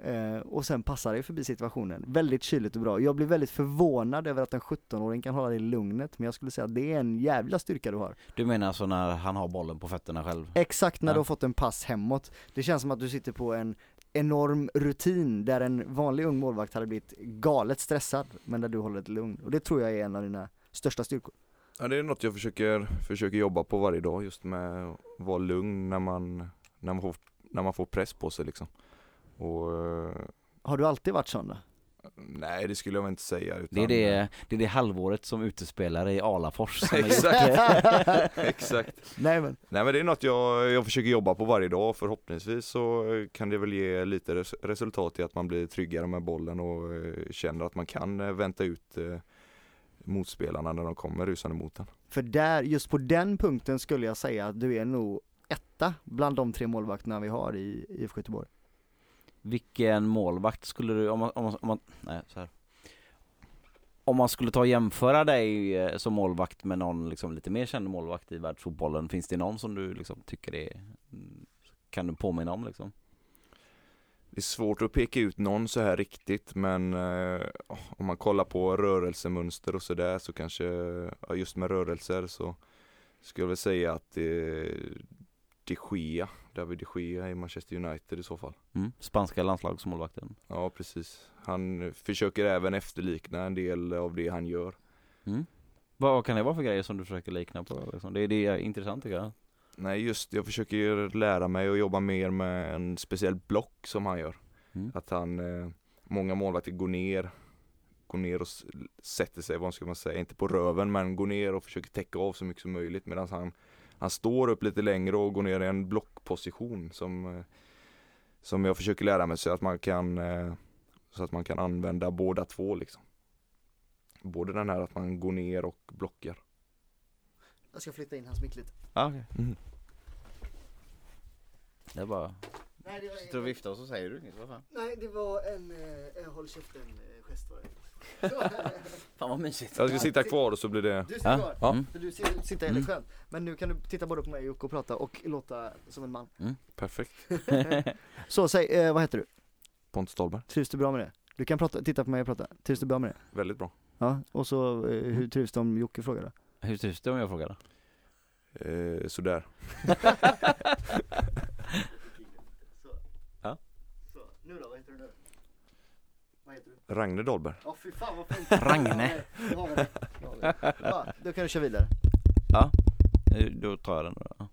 Eh, och sen passar det förbi situationen. Väldigt kyligt och bra. Jag blir väldigt förvånad över att en 17-åring kan hålla det lugnet, men jag skulle säga att det är en jävla styrka du har. Du menar alltså när han har bollen på fötterna själv? Exakt när Ja. du har fått en pass hemåt. Det känns som att du sitter på en enorm rutin där en vanlig ung målvakt hade blivit galet stressad, men där du håller det lugn. Och det tror jag är en av dina största styrkor. Ja, det är något jag försöker, försöker jobba på varje dag just med att vara lugn när man, när man, får, när man får press på sig liksom. Och eh, Har du alltid varit sån då? Nej det skulle jag väl inte säga utan, Det är det, det är det halvåret som utespelare i Alafors som Exakt. Exakt. Nej men, Nej men det är något jag, jag försöker jobba på varje dag förhoppningsvis så kan det väl ge lite res- resultat i att man blir tryggare med bollen och eh, känner att man kan eh, vänta ut eh, motspelarna när de kommer rusande mot en. för där, just på den punkten skulle jag säga att du är nog etta bland de tre målvakterna vi har i IFK Göteborg. Vilken målvakt skulle du, om man, om man, om man nej så här. Om man skulle ta och jämföra dig eh, som målvakt med någon liksom lite mer känd målvakt i världsfotbollen, finns det någon som du liksom tycker är, mm, kan du påminna om liksom? Det är svårt att peka ut någon så här riktigt men eh, oh, om man kollar på rörelsemönster och sådär så kanske, ja, just med rörelser så skulle jag väl säga att det de Gea, David de Gea i Manchester United i så fall. Mm. Spanska landslagsmålvakten. Ja precis. Han försöker även efterlikna en del av det han gör. Mm. Vad kan det vara för grejer som du försöker likna på? Liksom? Det, det är intressant tycker jag. Nej just jag försöker lära mig att jobba mer med en speciell block som han gör. Mm. Att han, eh, många målvakter går ner, går ner och sätter sig, vad ska man säga, inte på röven men går ner och försöker täcka av så mycket som möjligt medan han, han står upp lite längre och går ner i en blockposition som, eh, som jag försöker lära mig så att man kan, eh, så att man kan använda båda två liksom. Både den här att man går ner och blockar. Jag ska flytta in hans mick lite. Ah, okay. Mm. Det är bara, Nej det var, sitter och viftar och så säger du inget, vad fan? Nej, det var en eh, håll käften eh, gest var det. Fan vad mysigt. Jag ska sitta kvar och så blir det Du sitter Ja. kvar. Ja. Mm. För du ser- sitter Mm. väldigt skönt. Men nu kan du titta både på mig och Jocke och prata och låta som en man. perfekt. Så säg, eh, vad heter du? Pontus Dahlberg, Trivs du bra med det? Du kan prata, titta på mig och prata. Trivs du bra med det? väldigt bra. Ja, och så eh, hur trivs du om Jocke frågar då? Hur trivs du om jag frågar? Eh, sådär. Ja. Så, nu då, vad heter du nu? Vad heter du? Ragne Dahlberg. Ja fy fan vad fint! Ragne. Det. Det. Ja, då kan du köra vidare. Ja, eh, då tar jag den då.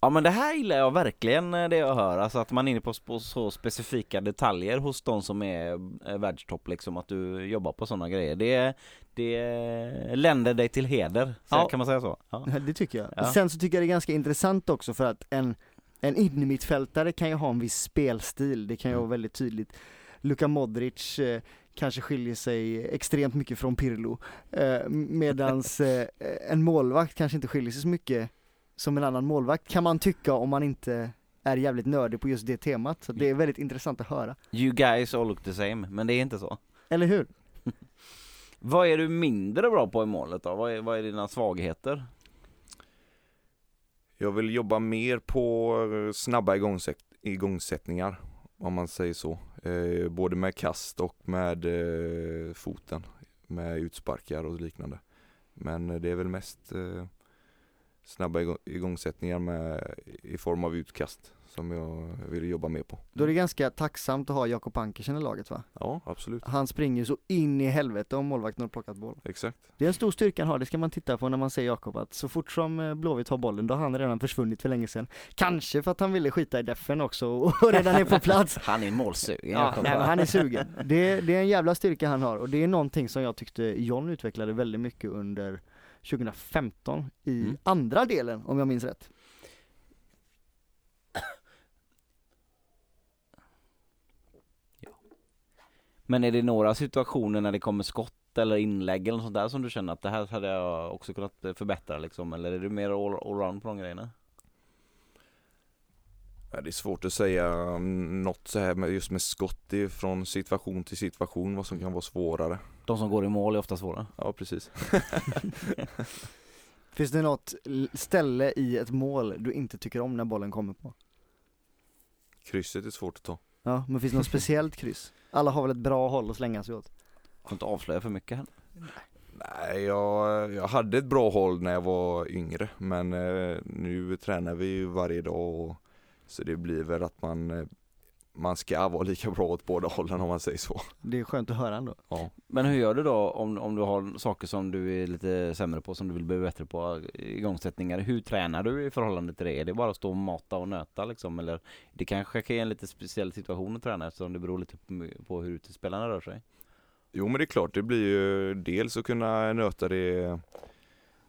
Ja men det här gillar jag verkligen eh, det jag hör, alltså att man är inne på, på så specifika detaljer hos de som är eh, världstopp liksom, att du jobbar på sådana grejer. Det, det länder dig till heder, så Ja. kan man säga så? Ja. Det tycker jag. Ja. Sen så tycker jag det är ganska intressant också för att en, en innermittfältare kan ju ha en viss spelstil, det kan ju Mm. vara väldigt tydligt. Luka Modric eh, kanske skiljer sig extremt mycket från Pirlo, eh, medans eh, en målvakt kanske inte skiljer sig så mycket som en annan målvakt kan man tycka om man inte är jävligt nördig på just det temat. Så det är väldigt intressant att höra. You guys all look the same, men det är inte så. Eller hur? Vad är du mindre bra på i målet då? Vad är, vad är dina svagheter? Jag vill jobba mer på snabba igångsätt, igångsättningar, om man säger så. Eh, både med kast och med eh, foten, med utsparkar och liknande. Men eh, det är väl mest eh, snabba igång, igångsättningar med, i form av utkast som jag vill jobba mer på. Då är det ganska tacksamt att ha Jakob Ankersen i laget va? Ja, absolut. Han springer så in i helvete om målvakten har plockat boll. Exakt. Det är en stor styrka han har, det ska man titta på när man ser Jakob att så fort som eh, Blåvitt har bollen, då har han redan försvunnit för länge sedan. Kanske för att han ville skita i defen också och redan är på plats. Han är målsugen. Ja, nej, men han är sugen. Det, det är en jävla styrka han har och det är någonting som jag tyckte John utvecklade väldigt mycket under 2015 i Mm. andra delen om jag minns rätt. Men är det några situationer när det kommer skott eller inlägg eller något sånt där som du känner att det här hade jag också kunnat förbättra liksom? Eller är du mer all, allround på de grejerna? Ja, det är svårt att säga något så här med, just med skott från situation till situation vad som kan vara svårare. De som går i mål är ofta svåra. Ja, precis. Finns det något ställe i ett mål du inte tycker om när bollen kommer på? Krysset är svårt att ta. Ja, men finns det något speciellt kryss? Alla har väl ett bra håll att slänga sig åt? Får inte avslöja för mycket här. Nej, jag, jag hade ett bra håll när jag var yngre men eh, nu tränar vi ju varje dag och, så det blir väl att man eh, man ska vara lika bra åt båda hållen om man säger så. Det är skönt att höra ändå. Ja. Men hur gör du då om, om du har saker som du är lite sämre på, som du vill bli bättre på, igångsättningar? Hur tränar du i förhållande till det? Är det bara att stå och mata och nöta liksom? Eller det kanske är en lite speciell situation att träna eftersom det beror lite på- på hur utespelarna rör sig? Jo men det är klart, det blir ju dels att kunna nöta det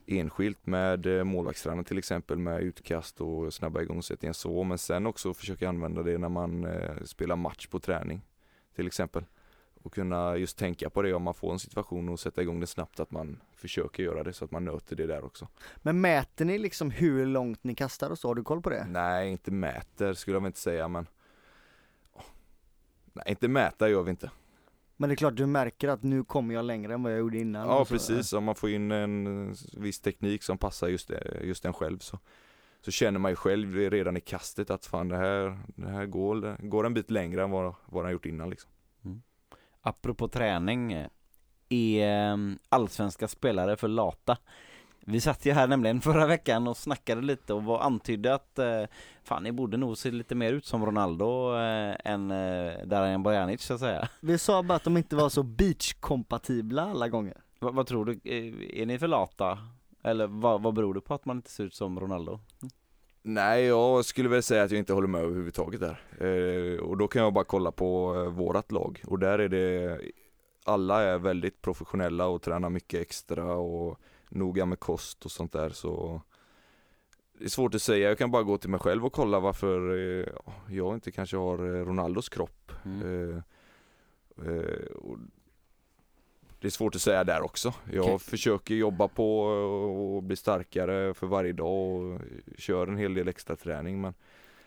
enskilt med eh, målvaktstränaren till exempel med utkast och snabba igångsättningar så men sen också försöka använda det när man eh, spelar match på träning till exempel. Och kunna just tänka på det om man får en situation och sätta igång det snabbt att man försöker göra det så att man nöter det där också. Men mäter ni liksom hur långt ni kastar och så? Har du koll på det? Nej, inte mäter skulle jag väl inte säga men. Nej, inte mäta gör vi inte. Men det är klart du märker att nu kommer jag längre än vad jag gjorde innan. Ja och så. precis, om man får in en viss teknik som passar just, det, just den själv så, så känner man ju själv redan i kastet att fan det här, det här går, går en bit längre än vad, vad den gjort innan liksom. Apropå träning, är eh, allsvenska spelare för lata? Vi satt ju här nämligen förra veckan och snackade lite och var antydde att eh, fan ni borde nog se lite mer ut som Ronaldo eh, än eh, Darajan Bojanic så att säga. Vi sa bara att de inte var så beach-kompatibla alla gånger. Va, vad tror du, är, är ni för lata? Eller vad, vad beror det på att man inte ser ut som Ronaldo? Nej, jag skulle väl säga att jag inte håller med överhuvudtaget där. Eh, och då kan jag bara kolla på eh, vårat lag och där är det alla är väldigt professionella och tränar mycket extra och noga med kost och sånt där så det är svårt att säga, jag kan bara gå till mig själv och kolla varför eh, jag inte kanske har eh, Ronaldos kropp. Mm. Eh, det är svårt att säga där också. Jag Okej. försöker jobba på och bli starkare för varje dag och kör en hel del extra träning men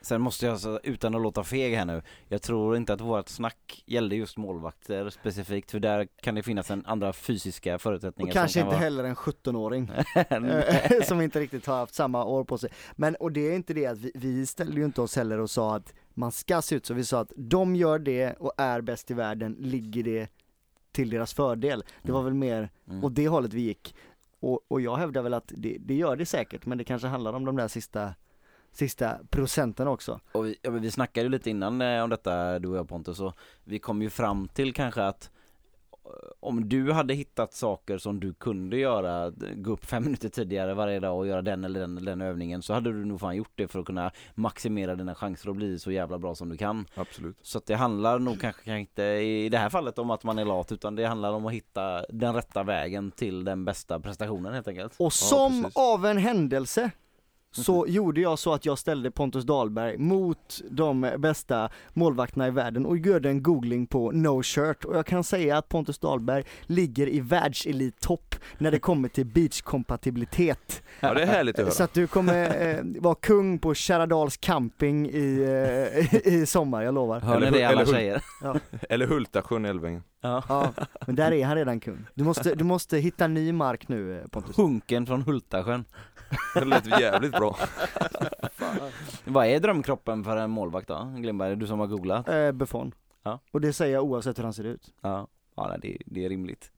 Sen måste jag, alltså, utan att låta feg här nu, jag tror inte att vårt snack gällde just målvakter specifikt, för där kan det finnas en andra fysiska förutsättningar Och kanske som inte kan heller en 17-åring. vara... Eh, som inte riktigt har haft samma år på sig. Men och det är inte det att vi, vi ställde ju inte oss heller och sa att man ska se ut så, vi sa att de gör det och är bäst i världen, ligger det till deras fördel. Det var väl mer Mm. åt det hållet vi gick. Och, och jag hävdar väl att det, det gör det säkert, men det kanske handlar om de där sista, sista procenten också. Och vi, ja, men vi snackade ju lite innan eh, om detta du och jag Pontus och vi kom ju fram till kanske att eh, om du hade hittat saker som du kunde göra, gå upp fem minuter tidigare varje dag och göra den eller den, eller den övningen så hade du nog fan gjort det för att kunna maximera dina chanser att bli så jävla bra som du kan. absolut. Så att det handlar nog kanske, kanske inte i det här fallet om att man är lat utan det handlar om att hitta den rätta vägen till den bästa prestationen helt enkelt. Och som precis. av en händelse så gjorde jag så att jag ställde Pontus Dahlberg mot de bästa målvakterna i världen och gjorde en googling på no shirt och jag kan säga att Pontus Dahlberg ligger i världselittopp när det kommer till beachkompatibilitet. Ja det är härligt att Så höra. att du kommer eh, vara kung på Kärradals camping i, eh, i sommar, jag lovar. Hör ni Eller det alla tjejer? Eller Hultasjön i Älvängen. Ja. Ja, men där är han redan kung. Du måste, du måste hitta ny mark nu eh, Pontus. Hunken från Hultasjön. Det lät jävligt bra. Vad är drömkroppen för en målvakt då? Glimberg, du som har googlat? Eh, Buffon. Ja. Och det säger jag oavsett hur han ser ut. Ja, ja nej, det, det är rimligt.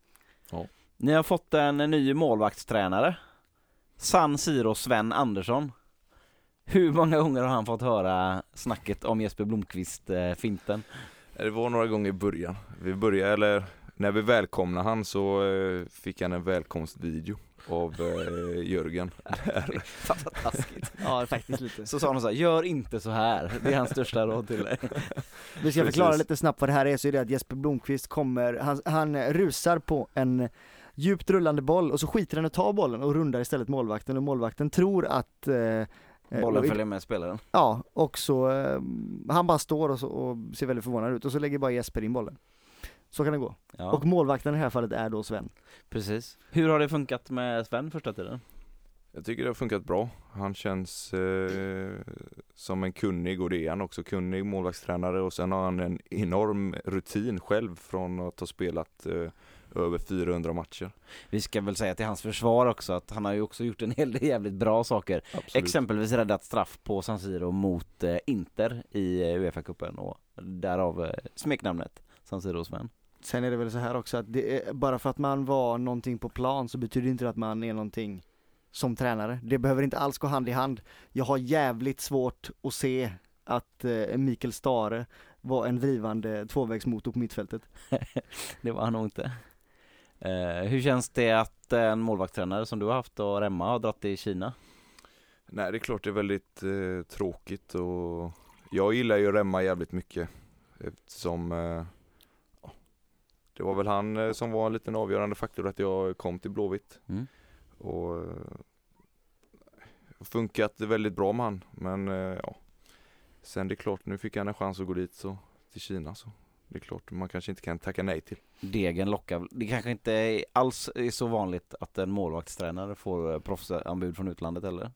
Ja. Ni har fått en ny målvaktstränare. San Siro Sven Andersson. Hur många gånger har han fått höra snacket om Jesper Blomqvist eh, finten? Det var några gånger i början. Vi började, eller när vi välkomnade han så eh, fick han en välkomstvideo av eh, Jörgen. Fan vad taskigt. Ja, faktiskt lite. Så sa han så här, gör inte så här. Det är hans största råd till dig. Vi ska förklara Precis. lite snabbt vad det här är, så är det att Jesper Blomqvist kommer, han, han rusar på en djupt rullande boll och så skiter han att ta bollen och rundar istället målvakten och målvakten tror att eh, Bollen och- följer med spelaren. Ja, och så, eh, han bara står och, så, och ser väldigt förvånad ut och så lägger bara Jesper in bollen. Så kan det gå. Ja, Och målvakten i det här fallet är då Sven. precis. Hur har det funkat med Sven första tiden? Jag tycker det har funkat bra. Han känns eh, som en kunnig, och det är han också, kunnig målvaktstränare och sen har han en enorm rutin själv från att ha spelat eh, över 400 matcher. Vi ska väl säga till hans försvar också att han har ju också gjort en hel del jävligt bra saker. Absolut. Exempelvis räddat straff på San Siro mot eh, Inter i eh, Uefa-cupen och därav eh, smeknamnet San Siro-Sven. Sen är det väl så här också att det är, bara för att man var någonting på plan så betyder det inte att man är någonting som tränare. Det behöver inte alls gå hand i hand. Jag har jävligt svårt att se att eh, Mikael Stare var en drivande tvåvägsmotor på mittfältet. Det var han nog inte. Eh, hur känns det att en målvaktstränare som du har haft och Remma har dratt till Kina? Nej det är klart det är väldigt eh, tråkigt och jag gillar ju Remma jävligt mycket eftersom eh, det var väl han eh, som var en liten avgörande faktor att jag kom till Blåvitt Mm. och eh, funkat väldigt bra med han men eh, ja sen det är klart nu fick han en chans att gå dit så till Kina så det är klart man kanske inte kan tacka nej till. Degen lockar, det kanske inte alls är så vanligt att en målvaktstränare får proffsanbud från utlandet eller?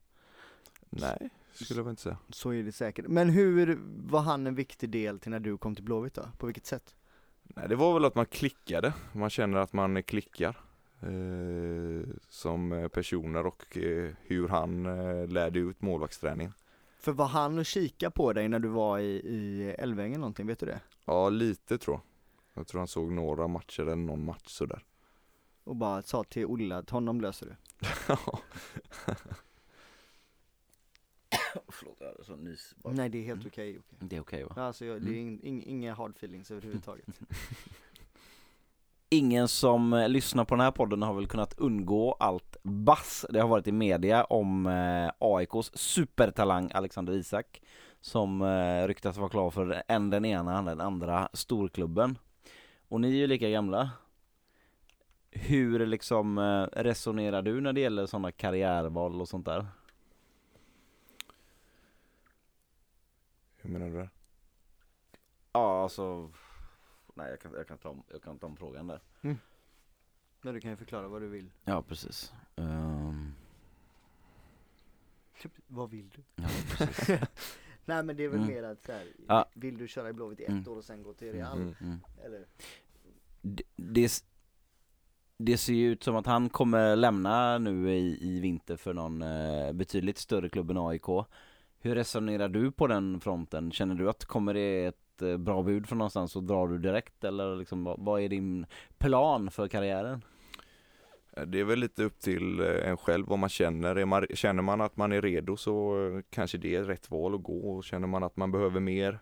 Nej, skulle jag väl inte säga. Så är det säkert. Men hur var han en viktig del till när du kom till Blåvitt då? På vilket sätt? Nej, det var väl att man klickade. Man känner att man klickar eh, som personer och eh, hur han eh, lärde ut målvaktsträningen. För var han och kika på dig när du var i, i Älvängen någonting, vet du det? Ja, lite tror jag. Jag tror han såg några matcher eller någon match sådär. Och bara sa till Olle att honom löser du. Förlåt, jag hade sån nys Nej det är helt Mm. okej. okej. Det är okej va? Alltså jag, det är Mm. ing, ing, inga hard feelings överhuvudtaget. Ingen som eh, lyssnar på den här podden har väl kunnat undgå allt bass det har varit i media om eh, AIKs supertalang Alexander Isak som eh, ryktas vara klar för en den ena, än den andra storklubben. Och ni är ju lika gamla. Hur liksom resonerar du när det gäller sådana karriärval och sånt där? Hur menar du där? Ja, alltså Nej, jag kan, jag kan, ta, om, jag kan ta om frågan där. Men du kan ju förklara vad du vill. Ja, precis. Ehm, Vad vill du? ja, precis. Nej men det är väl Mm. mer att så här, Ja. vill du köra i Blåvitt i ett Mm. år och sen gå till Real? Mm. Mm. Eller? det, det, det ser ju ut som att han kommer lämna nu i, i vinter för någon eh, betydligt större klubb än AIK. Hur resonerar du på den fronten? Känner du att kommer det ett eh, bra bud från någonstans så drar du direkt eller liksom, vad, är din plan för karriären? Eh, det är väl lite upp till eh, en själv vad man känner. Man. Känner man att man är redo så kanske det är rätt val att gå och känner man att man behöver mer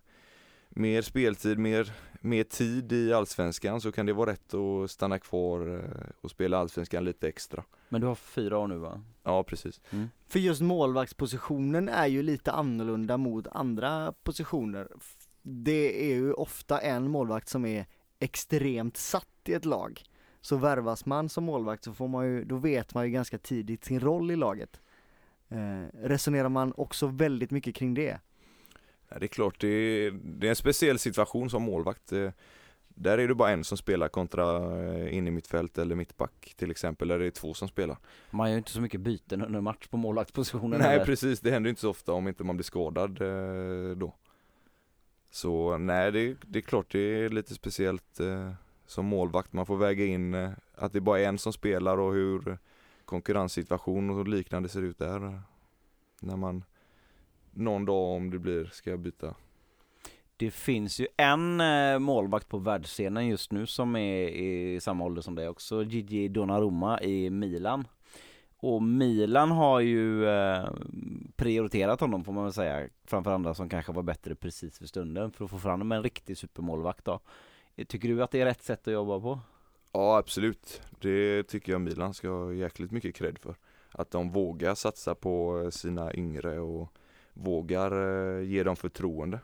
mer speltid, mer, mer tid i Allsvenskan så kan det vara rätt att stanna kvar eh, och spela Allsvenskan lite extra. Men du har fyra år nu va? Ja precis. För just målvaktspositionen är ju lite annorlunda mot andra positioner. Det är ju ofta en målvakt som är extremt satt i ett lag. Så värvas man som målvakt så får man ju, då vet man ju ganska tidigt sin roll i laget. Eh, resonerar man också väldigt mycket kring det? Ja, det är klart, det är, det är en speciell situation som målvakt. Eh, Där är det bara en som spelar kontra eh, in i mitt fält eller mittback till exempel, där det är två som spelar. Man gör ju inte så mycket byten under match på målvaktspositionen Nej eller? precis, det händer inte så ofta om inte man blir skadad eh, då. Så nej, det, det är klart det är lite speciellt som målvakt. Man får väga in att det bara är en som spelar och hur konkurrenssituation och liknande ser ut där. När man någon dag om det blir ska byta. Det finns ju en eh, målvakt på världsscenen just nu som är i samma ålder som dig också, Gigi Donnarumma i Milan. Och Milan har ju eh, prioriterat honom får man väl säga, framför andra som kanske var bättre precis för stunden för att få fram en riktig supermålvakt då. Tycker du att det är rätt sätt att jobba på? Ja absolut, det tycker jag Milan ska ha jäkligt mycket cred för. Att de vågar satsa på eh, sina yngre och vågar eh, ge dem förtroende.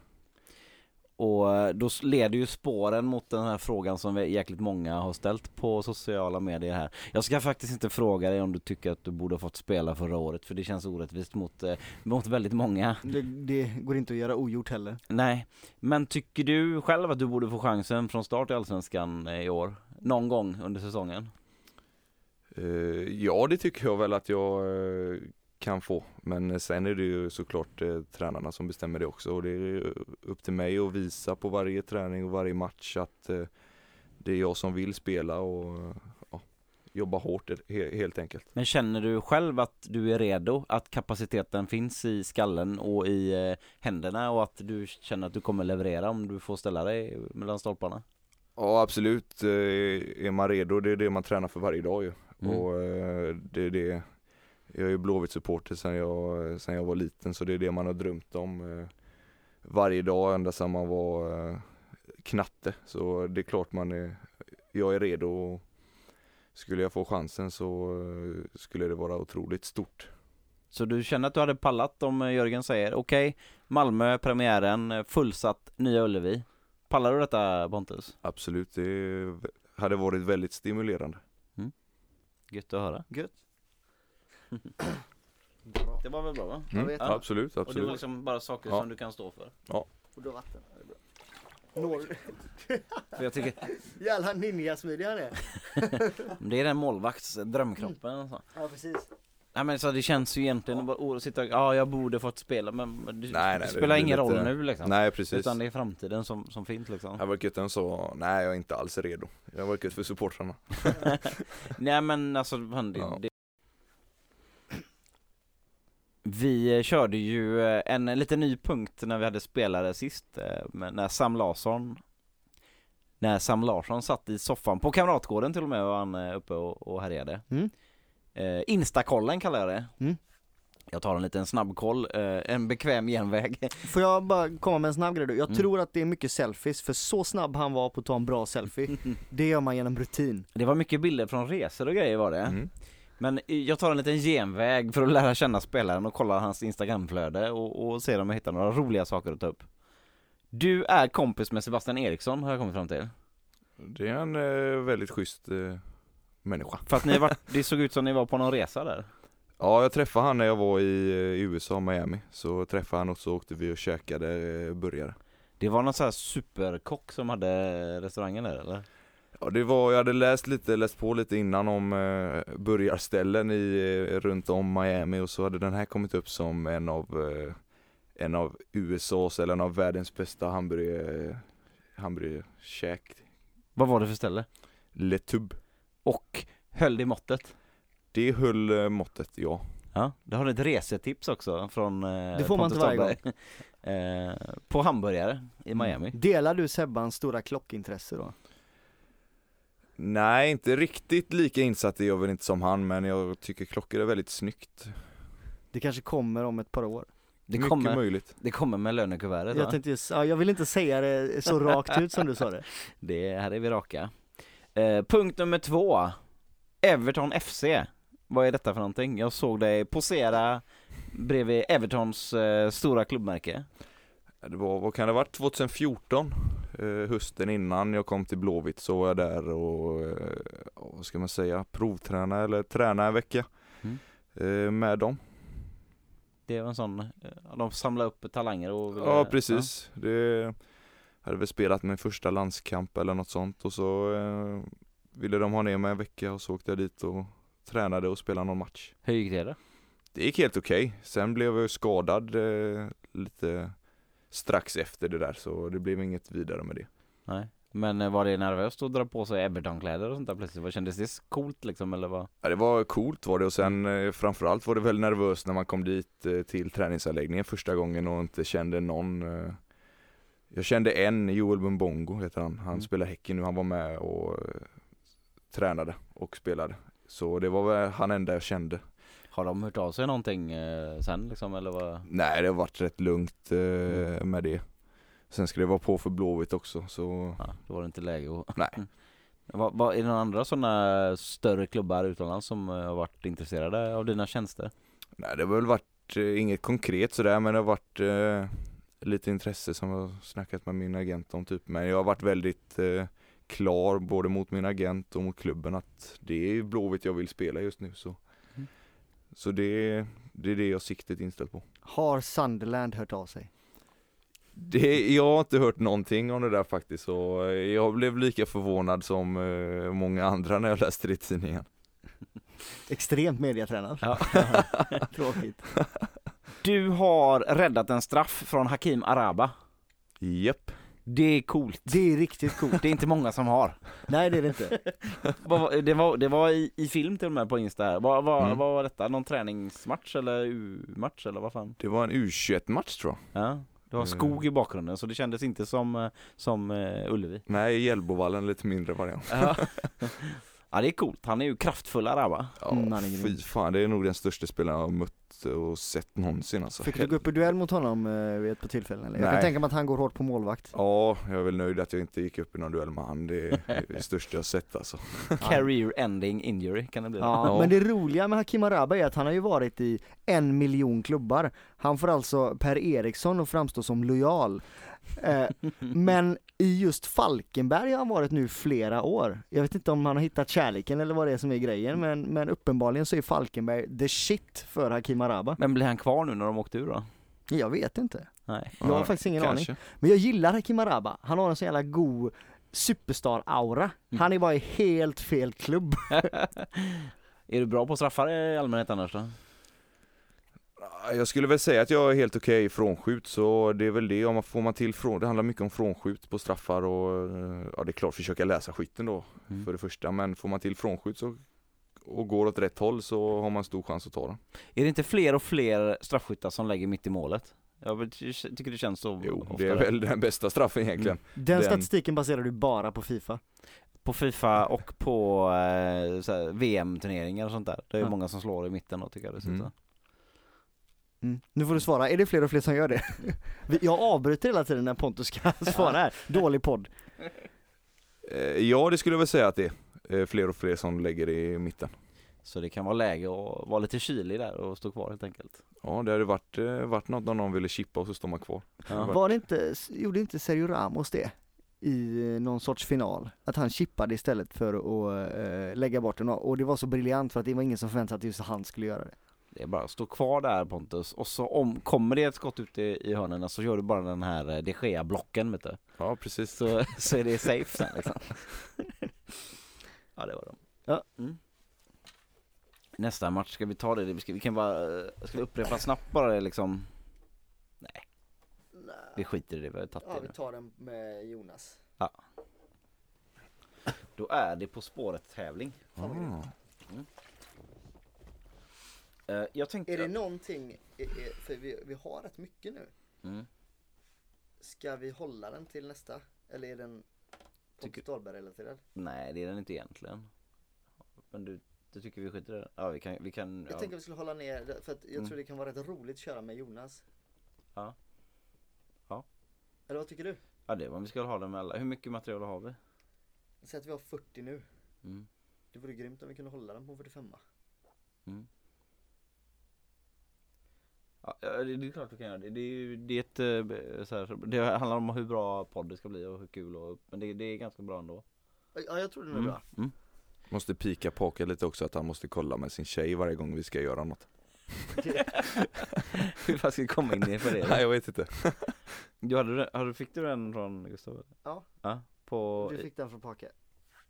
Och eh, då leder ju spåren mot den här frågan som jäkligt många har ställt på sociala medier här. Jag ska faktiskt inte fråga dig om du tycker att du borde ha fått spela förra året för det känns orättvist mot, eh, mot väldigt många. Det, det går inte att göra ogjort heller. Nej, men tycker du själv att du borde få chansen från start i Allsvenskan i år? Någon gång under säsongen? Ja det tycker jag väl att jag kan få. Men sen är det ju såklart eh, tränarna som bestämmer det också och det är upp till mig att visa på varje träning och varje match att eh, det är jag som vill spela och ja, jobba hårt he- helt enkelt. Men känner du själv att du är redo? Att kapaciteten finns i skallen och i eh, händerna och att du känner att du kommer leverera om du får ställa dig mellan stolparna? Ja absolut, eh, är man redo, det är det man tränar för varje dag ju. Mm. Och eh, det är det, jag är ju Blåvitt supporter sedan jag, sedan jag var liten så det är det man har drömt om eh, varje dag ända sedan man var eh, knatte. Så det är klart man är, jag är redo och skulle jag få chansen så eh, skulle det vara otroligt stort. Så du känner att du hade pallat om Jörgen säger okej, Malmö, premiären, fullsatt, Nya Ullevi. Pallar du detta Pontus? Absolut, det hade varit väldigt stimulerande. Gött att höra. Gött. Det var väl bra va? Mm, vet. Ja. Absolut, Och det var absolut. liksom bara saker Ja. som du kan stå för. Och du har vatten. Det är bra. Norr. För jag tycker, Jävla ninjasmidig han är. det är den målvakts drömkroppen alltså. Ja precis. Nej men så det känns ju egentligen bara att sitta, ja jag borde fått spela men det, Nej, nej, det det spelar blir ingen roll lite- nu liksom. Nej precis. Utan det är framtiden som, som finns liksom. Jag var gött än så, nej jag är inte alls redo. Jag var gött för supportrarna. Nej men alltså det, Ja. det... Vi eh, körde ju eh, en lite ny punkt när vi hade spelare sist, eh, när Sam Larsson När Sam Larsson satt i soffan, på Kamratgården till och med var han uppe och, och härjade Mm. eh, Instakollen kallar jag det Mm. Jag tar en liten snabbkoll, eh, en bekväm genväg Får jag bara komma med en snabb grej då? Jag Mm. tror att det är mycket selfies, för så snabb han var på att ta en bra selfie, det gör man genom rutin. Det var mycket bilder från resor och grejer var det Mm. Men jag tar en liten genväg för att lära känna spelaren och kolla hans instagramflöde och, och se om jag hittar några roliga saker att ta upp Du är kompis med Sebastian Eriksson har jag kommit fram till Det är en eh, väldigt schysst eh, människa. För att ni var, det såg ut som ni var på någon resa där Ja jag träffade han när jag var i, eh, i USA, Miami. Så träffade han och så åkte vi och käkade eh, burgare. Det var någon sån här superkock som hade restaurangen där eller? Ja det var, jag hade läst lite, läst på lite innan om eh, burgarställen i, eh, runt om Miami och så hade den här kommit upp som en av eh, en av USAs eller en av världens bästa hamburgare, hamburgerkäk. Vad var det för ställe? Le Tub. Och höll det måttet? Det höll eh, måttet, ja. Ja, det har ni ett resetips också från eh, Det får man inte varje Dahlberg. eh, På hamburgare i Miami Delar du Sebbans stora klockintresse då? Nej, inte riktigt lika insatt är jag väl inte som han men jag tycker klockor är väldigt snyggt. Det kanske kommer om ett par år. Det Mycket kommer, möjligt. det kommer med lönekuvertet? Jag tänkte just, ja, jag vill inte säga det så rakt ut som du sa det. Det, här är vi raka. Eh, punkt nummer två. Everton FC. Vad är detta för någonting? Jag såg dig posera bredvid Evertons eh, stora klubbmärke. Det var, vad kan det ha varit, 2014? Eh, hösten innan jag kom till Blåvitt så var jag där och, eh, vad ska man säga, provträna eller träna en vecka Mm. eh, med dem. Det var en sån, de samlar upp talanger och ville- Ja precis, det hade väl spelat min första landskamp eller något sånt och så eh, ville de ha ner mig en vecka och så åkte jag dit och tränade och spelade någon match. Hur gick det då? Det gick helt okej. Sen blev jag skadad eh, lite strax efter det där så det blev inget vidare med det. Nej. Men eh, var det nervöst att dra på sig Everton-kläder och sånt där plötsligt? Vad kändes det coolt liksom eller vad? Ja, det var coolt var det och sen eh, framförallt var det väl nervöst när man kom dit eh, till träningsanläggningen första gången och inte kände någon Jag kände en, Joel Bumbongo heter han, han Mm. spelar Häcken nu, han var med och tränade och spelade. Så det var väl han enda jag kände. Har de hört av sig någonting eh, sen liksom eller vad? Nej det har varit rätt lugnt eh, Mm. med det. Sen ska det vara på för Blåvitt också så Ja, då var det inte läge att... Nej. Mm. Vad, vad, är det några andra sådana större klubbar utomlands som eh, har varit intresserade av dina tjänster? Nej det har väl varit inget konkret sådär men det har varit eh, lite intresse som jag har snackat med min agent om typ. Men jag har varit väldigt eh, klar både mot min agent och mot klubben att det är Blåvitt jag vill spela just nu så. Så det, det är det jag siktet inställt på. Har Sunderland hört av sig? Det, jag har inte hört någonting om det där faktiskt så eh, jag blev lika förvånad som eh, många andra när jag läste det i tidningen. Extremt mediatränad. Ja. Tråkigt. Du har räddat en straff från Hakim Araba. Japp. Det är coolt. Det är riktigt coolt. Det är inte många som har. Nej det är det inte. Var- det var, det var i, i film till och med på Insta här. Vad, vad, Mm. var detta? Någon träningsmatch eller U-match eller vad fan? Det var en U21-match tror jag. Ja. Det var Mm. skog i bakgrunden så det kändes inte som, eh, som uh, Ullevi. Nej, Hjällbovallen, lite mindre variant. Ja. ja det är coolt, han är ju kraftfullare där va? Ja, Mm, fy fan, det är nog den största spelaren jag har mött och sett någonsin alltså. Fick du gå upp i duell mot honom eh, vid ett par tillfällen eller? Jag kan Nej. tänka mig att han går hårt på målvakt. Ja, jag är väl nöjd att jag inte gick upp i någon duell med han. Det är det största jag sett alltså. Career ending injury kan det bli. Ja, Ja. men det roliga med Hakim Araba är att han har ju varit i en miljon klubbar. Han får alltså Per Eriksson att framstå som lojal. Eh, men i just Falkenberg har han varit nu flera år. Jag vet inte om han har hittat kärleken eller vad det är som är grejen, men, men uppenbarligen så är Falkenberg the shit för Hakim Araba. Men blir han kvar nu när de åkte ur då? Jag vet inte. Nej. Jag har Ja, faktiskt ingen aning. Kanske. Men jag gillar Hakim Araba. Han har en så jävla god superstar-aura. Han är bara i helt fel klubb. är du bra på straffar i allmänhet annars då? Ja, Jag skulle väl säga att jag är helt okej i frånskjut så det är väl det om man får man till från, det handlar mycket om frånskjut på straffar och eh, ja det är klart försöka läsa skytten då Mm. för det första men får man till frånskjut så och går åt rätt håll så har man stor chans att ta den. Är det inte fler och fler straffskyttar som lägger mitt i målet? Jag tycker det känns så Jo, det oftare. är väl den bästa straffen egentligen. Den, Den- statistiken baserar du bara på Fifa. På Fifa och på eh, VM-turneringar och sånt där. Det är ju Ja. många som slår i mitten då tycker jag dessutom. Mm. Mm. Nu får du svara, är det fler och fler som gör det? Jag avbryter hela tiden när Pontus ska svara här, dålig podd. Eh, Ja det skulle jag väl säga att det är eh, fler och fler som lägger det i mitten. Så det kan vara läge att vara lite kylig där och stå kvar helt enkelt. Ja det hade varit, eh, varit något om någon ville chippa och så står man kvar. Ja. Var det inte, gjorde inte Sergio Ramos det? I någon sorts final? Att han chippade istället för att lägga bort den och det var så briljant för att det var ingen som förväntade sig att just han skulle göra det. Det är bara att stå kvar där Pontus och så om, kommer det ett skott ut i, i hörnen så gör du bara den här eh, de Gea-blocken vet du. Ja precis. Så, så är det safe sen liksom. ja det var de. Ja. Mm. Nästa match, ska vi ta det? Ska vi kan bara, eh, ska vi upprepa snabbt bara liksom? Nej, vi skiter i det, vi har tagit det nu. tar den med Jonas. Då är det På spåret tävling. Ah. Eh, jag tänkte... Är det någonting, för vi, vi har rätt mycket nu. Mm. Ska vi hålla den till nästa? Eller är den Tycker- Dahlberg-relaterad? Nej det är den inte egentligen. Men du, du tycker vi skiter i det? Ja vi kan, vi kan Jag ja. tänker att vi skulle hålla ner, för att jag Mm. tror det kan vara rätt roligt att köra med Jonas. Ja. Ja. Eller vad tycker du? ja det var om vi ska ha den med alla. Hur mycket material har vi? Säg att vi har 40 nu. Mm. Det vore grymt om vi kunde hålla den på 45 Mm. Ja, det, det är klart vi kan göra det. Det är ju det, är ett, eh, så här, det handlar om hur bra podd det ska bli och hur kul och, men det, det är ganska bra ändå. Ja jag tror den är Mm. bra. Mm. Måste pika Paka lite också att han måste kolla med sin tjej varje gång vi ska göra något. Hur fan ska vi komma in i för det? Nej jag vet inte. Du hade, hade, fick du den från Gustav? Ja. Ja, på, Du fick den från Paka.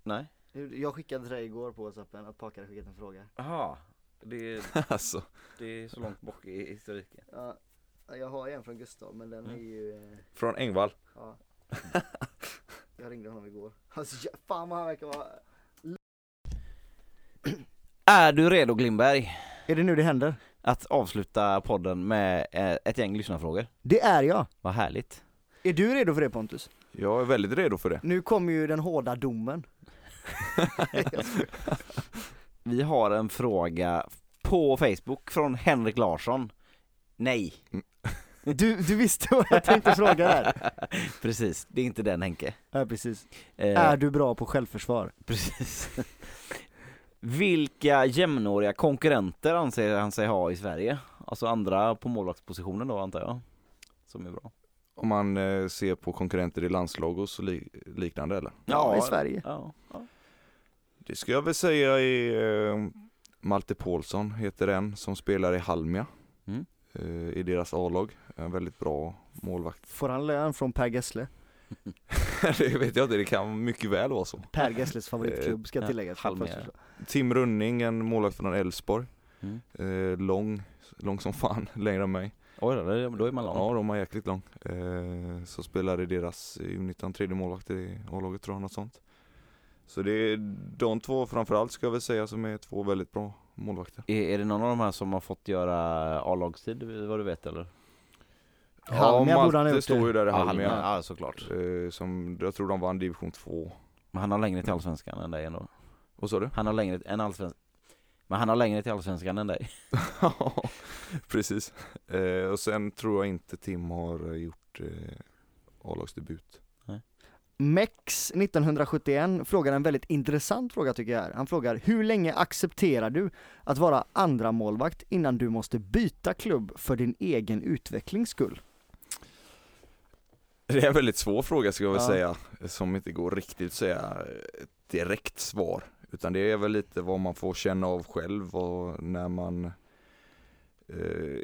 nej? Jag skickade till dig igår på Whatsappen att Paka hade skickat en fråga. Jaha, det, alltså. det är så långt bort i historiken. Ja, jag har en från Gustav men den är Mm. ju, eh, Från Engvall. ja. Jag ringde honom igår. Alltså fan vad han verkar vara Är du redo Glimberg? Är det nu det händer? Att avsluta podden med eh, ett gäng lyssnarfrågor? Det är jag! Vad härligt. Är du redo för det Pontus? Jag är väldigt redo för det. Nu kommer ju den hårda domen. Jag skojar. Vi har en fråga på Facebook från Henrik Larsson. Nej. du, du visste vad jag tänkte fråga där. Precis, det är inte den Henke. Ja precis. Eh, Är du bra på självförsvar? Precis. Vilka jämnåriga konkurrenter anser han sig ha i Sverige? Alltså andra på målvaktspositionen då antar jag. Som är bra. Om man eh, ser på konkurrenter i landslag och så li- liknande eller? Ja, i Sverige. Ja, ja. Det ska jag väl säga är eh, Malte Paulsson heter en som spelar i Halmia. Mm. Eh, I deras A-lag. En väldigt bra målvakt. Får han lön från Per Gessle? det vet jag inte, det kan mycket väl vara så. Per Gessles favoritklubb ska Ja, tilläggas. Halmia. Tim Running, en målvakt från Elfsborg. Mm. Eh, lång, lång som fan, längre än mig. Oj då, då är man lång. Ja, de är jäkligt lång. Eh, så spelar i deras U19 tredje målvakt i A-laget tror jag, något sånt. Så det är de två framförallt ska jag väl säga som är två väldigt bra målvakter. Är, är det någon av de här som har fått göra A-lagstid vad du vet eller? Halmia borde han ha gjort står ju där i Ja, Halmia. Halmia, ja såklart. Eh, som, jag tror de vann division 2. Men han har längre till Allsvenskan än dig ändå. Vad sa du? Han har längre än Allsvenskan. Men han har längre till Allsvenskan än dig. Ja, precis. Eh, och sen tror jag inte Tim har eh, gjort eh, A-lagsdebut. Mex 1971 frågar en väldigt intressant fråga tycker jag. Han frågar, hur länge accepterar du att vara andra målvakt innan du måste byta klubb för din egen utvecklings skull? Det är en väldigt svår fråga ska jag väl Ja. säga, som inte går riktigt att säga ett direkt svar. Utan det är väl lite vad man får känna av själv och när man eh,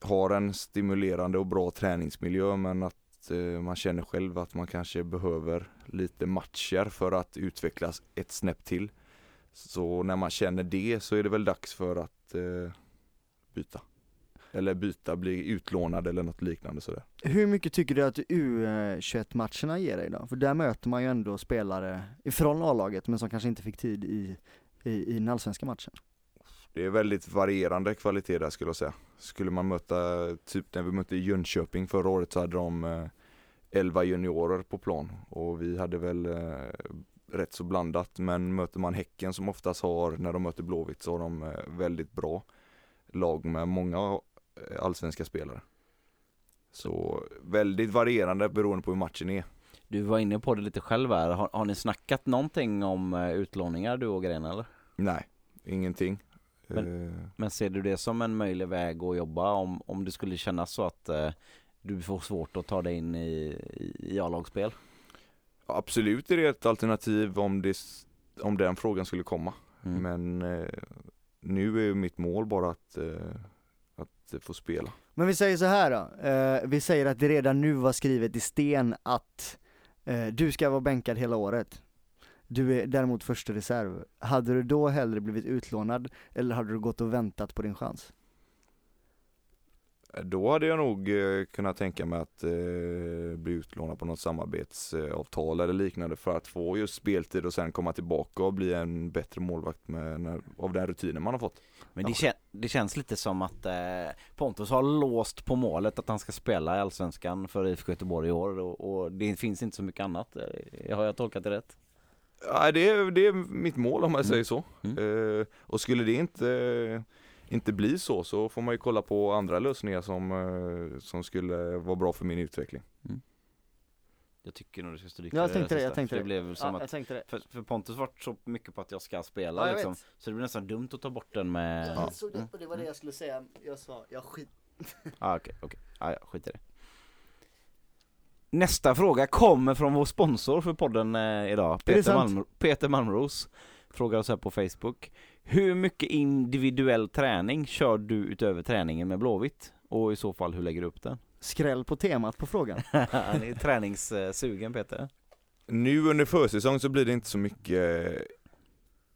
har en stimulerande och bra träningsmiljö men att Eh, man känner själv att man kanske behöver lite matcher för att utvecklas ett snäpp till. Så när man känner det så är det väl dags för att eh, byta. Eller byta, bli utlånad eller något liknande sådär. Hur mycket tycker du att U21-matcherna ger dig då? För där möter man ju ändå spelare ifrån A-laget men som kanske inte fick tid i, i, i den allsvenska matchen. Det är väldigt varierande kvalitet där skulle jag säga. Skulle man möta, typ när vi mötte Jönköping förra året så hade de eh, 11 juniorer på plan och vi hade väl eh, rätt så blandat men möter man Häcken som oftast har, när de möter Blåvitt så har de eh, väldigt bra lag med många eh, allsvenska spelare. Så väldigt varierande beroende på hur matchen är. Du var inne på det lite själv här. Har, har ni snackat någonting om eh, utlåningar du och grejen eller? Nej, ingenting. Men- Eh, Men ser du det som en möjlig väg att jobba om, om det skulle kännas så att eh, du får svårt att ta dig in i, i, i A-lagsspel? Absolut är det ett alternativ om, det, om den frågan skulle komma. Mm. Men eh, nu är ju mitt mål bara att, eh, att få spela. Men vi säger så här då, eh, vi säger att det redan nu var skrivet i sten att eh, du ska vara bänkad hela året. Du är däremot första reserv. Hade du då hellre blivit utlånad eller hade du gått och väntat på din chans? Eh, Då hade jag nog eh, kunnat tänka mig att eh, bli utlånad på något samarbetsavtal eller liknande för att få just speltid och sen komma tillbaka och bli en bättre målvakt med, när, av den rutinen man har fått. Men det, kän, det känns lite som att eh, Pontus har låst på målet att han ska spela i Allsvenskan för IFK Göteborg i år och, och det finns inte så mycket annat. Har jag tolkat det rätt? Ja, det, är, det är mitt mål om jag Mm. säger så. Mm. Eh, och skulle det inte, inte bli så så får man ju kolla på andra lösningar som, eh, som skulle vara bra för min utveckling. Jag tycker nog du ska stryka Jag tänkte det, jag tänkte för det. det. blev som att, tänkte det. för, för Pontus vart så mycket på att jag ska spela Ja, jag liksom. Så det blir nästan dumt att ta bort den med... Jag Ja, insåg det och det var det jag skulle säga, jag sa, jag skit ah, okej, okej. Ah, ja, skit i det. Nästa fråga kommer från vår sponsor för podden eh, idag, Peter? Malm, Peter Malmros. Frågar oss här på Facebook. Hur mycket individuell träning kör du utöver träningen med Blåvitt? Och i så fall, hur lägger du upp den? skräll på temat på frågan. Han är träningssugen Peter. Nu under försäsong så blir det inte så mycket eh,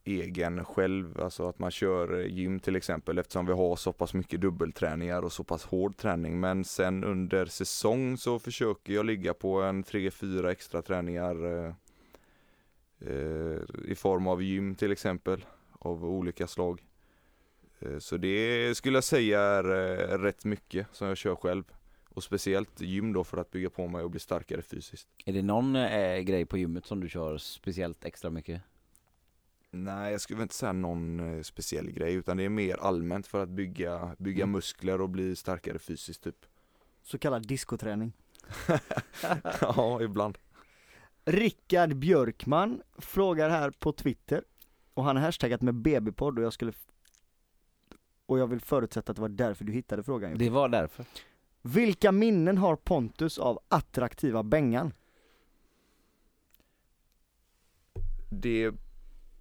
egen själv, alltså att man kör eh, gym till exempel eftersom vi har så pass mycket dubbelträningar och så pass hård träning. Men sen under säsong så försöker jag ligga på en 3-4 extra träningar eh, eh, i form av gym till exempel av olika slag. Eh, så det skulle jag säga är eh, rätt mycket som jag kör själv. Och speciellt gym då för att bygga på mig och bli starkare fysiskt. Är det någon eh, grej på gymmet som du kör speciellt extra mycket? Nej, jag skulle väl inte säga någon eh, speciell grej utan det är mer allmänt för att bygga, bygga Mm. muskler och bli starkare fysiskt typ. Så kallad diskoträning. ja, ibland. Rickard Björkman frågar här på Twitter och han har hashtaggat med BB-podd och jag skulle och jag vill förutsätta att det var därför du hittade frågan. Det var därför. Vilka minnen har Pontus av attraktiva Bengan? Det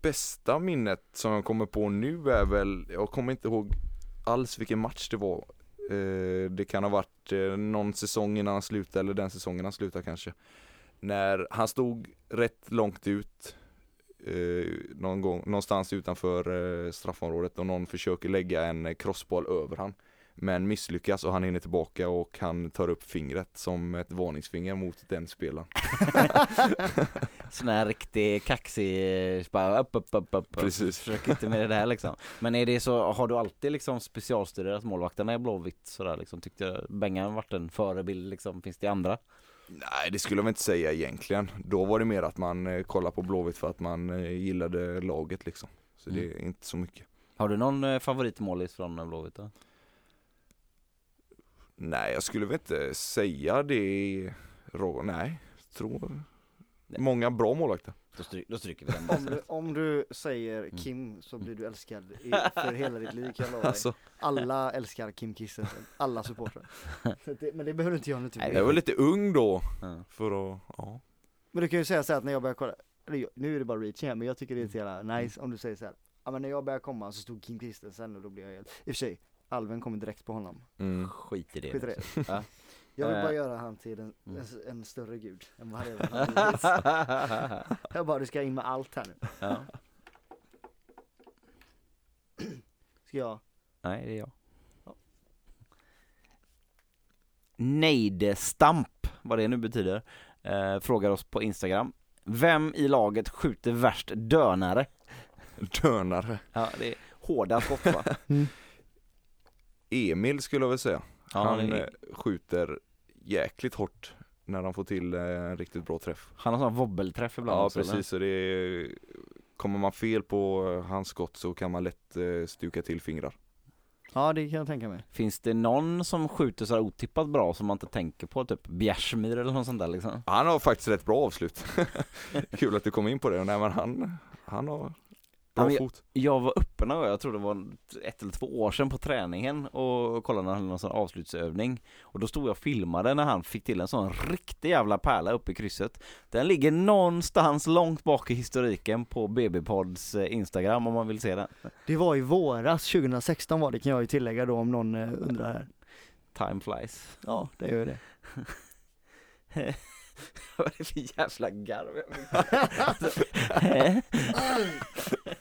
bästa minnet som jag kommer på nu är väl, jag kommer inte ihåg alls vilken match det var. Eh, det kan ha varit eh, någon säsong innan han slutade eller den säsongen han slutade kanske. När han stod rätt långt ut eh, någon gång, någonstans utanför eh, straffområdet och någon försöker lägga en eh, crossboll över han. Men misslyckas och han hinner tillbaka och han tar upp fingret som ett varningsfinger mot den spelaren. Sån här riktig kaxig, bara upp, upp, upp, upp. Precis. Försök inte med det där liksom. Men är det så, har du alltid liksom specialstuderat målvakterna i Blåvitt sådär liksom? Tyckte Bengan varit en förebild liksom? Finns det andra? Nej det skulle jag inte säga egentligen. Då var det mer att man eh, kollade på Blåvitt för att man eh, gillade laget liksom. Så det är inte så mycket. Har du någon eh, favoritmålis från Blåvitt då? Nej jag skulle väl inte säga det. Nej, tror Nej. Många bra målvakter. Då, stry- då stryker vi den. Om du, om du säger Kim så blir du älskad i, för hela ditt liv kan jag lova dig. Alltså, Alla älskar Kim Kistensen, alla supportrar. Men det behöver inte jag nu Nej, jag var lite ung då för att, ja. Men du kan ju säga så här att när jag börjar kolla, nu är det bara reaching här men jag tycker det är så jävla nice om du säger så här. Ja men när jag började komma så stod Kim Kistensen och då blev jag helt, i och för sig, Alven kommer direkt på honom. Mm. Skit i det. Skit i det. Ja. Jag vill bara Eh. göra han till en, Mm. en, en större gud än vad han redan. Jag bara, du ska in med allt här nu. ja. Ska jag? Nej, det är jag. Ja. Nejdestamp, vad det nu betyder, eh, frågar oss på Instagram. Vem i laget skjuter värst dönare? Dönare. Ja, det är hårda skott va? Emil skulle jag väl säga. Ja, han det eh, är, skjuter jäkligt hårt när han får till eh, en riktigt bra träff. han har sån wobbelträff ibland Ja också, eller? precis, så det är, kommer man fel på eh, hans skott så kan man lätt stuka till fingrar. Ja det kan jag tänka mig. Finns det någon som skjuter så här otippat bra som man inte tänker på? Typ Bjärsmyr eller något sånt där liksom? Han har faktiskt rätt bra avslut. Kul att du kom in på det. Nej men han, han har bra men fot. Jag var uppe någon gång, jag tror det var ett eller två år sedan på träningen och kollade när han hade någon sån avslutsövning Och då stod jag och filmade när han fick till en sån riktig jävla pärla uppe i krysset Den ligger någonstans långt bak i historiken på BB-pods eh, Instagram om man vill se den Det var i våras, 2016 var det kan jag ju tillägga då om någon eh, undrar här. Time flies Ja det gör ju det. Vad är det för jävla garv?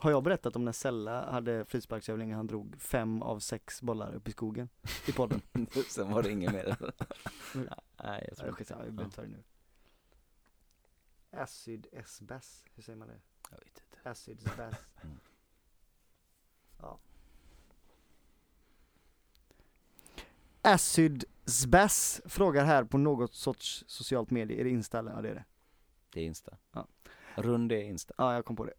Har jag berättat om när Sella hade frisparksövning han drog fem av sex bollar upp i skogen i podden? Sen var det inget mer. Nej jag Ja, tror inte behöver inte ta det nu. Acid S-bass, hur säger man det? Jag vet inte Acid bass. Mm. Ja. Acid Bass frågar här på något sorts socialt medie, är det Insta eller? Ja det är det. Det är Insta Ja. Rund är Insta Ja, jag kom på det.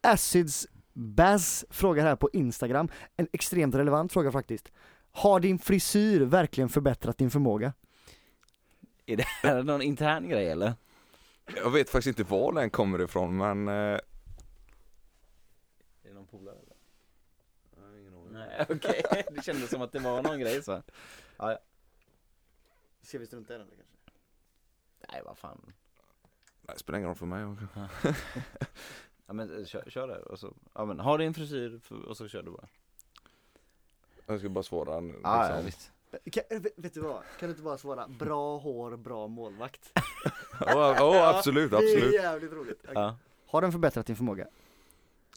Acids Baz frågar här på Instagram, en extremt relevant fråga faktiskt. Har din frisyr verkligen förbättrat din förmåga? Är det här någon intern grej eller? Jag vet faktiskt inte var den kommer ifrån men eh, Är det någon polare eller? Nej okej, det kändes som att det var någon grej så Ska vi strunta i den kanske? Nej vad fan nej, det spelar ingen roll för mig. Ja men eh, kör, kör där och så, ja men ha din frisyr och så kör du bara Jag ska bara svara. Liksom. Ja, ja visst Kan, eh, vet, du vad? Kan du inte bara svara bra hår, bra målvakt? Ja, ja, absolut, Det är absolut. jävligt roligt. Okej. Ja, Har den förbättrat din förmåga?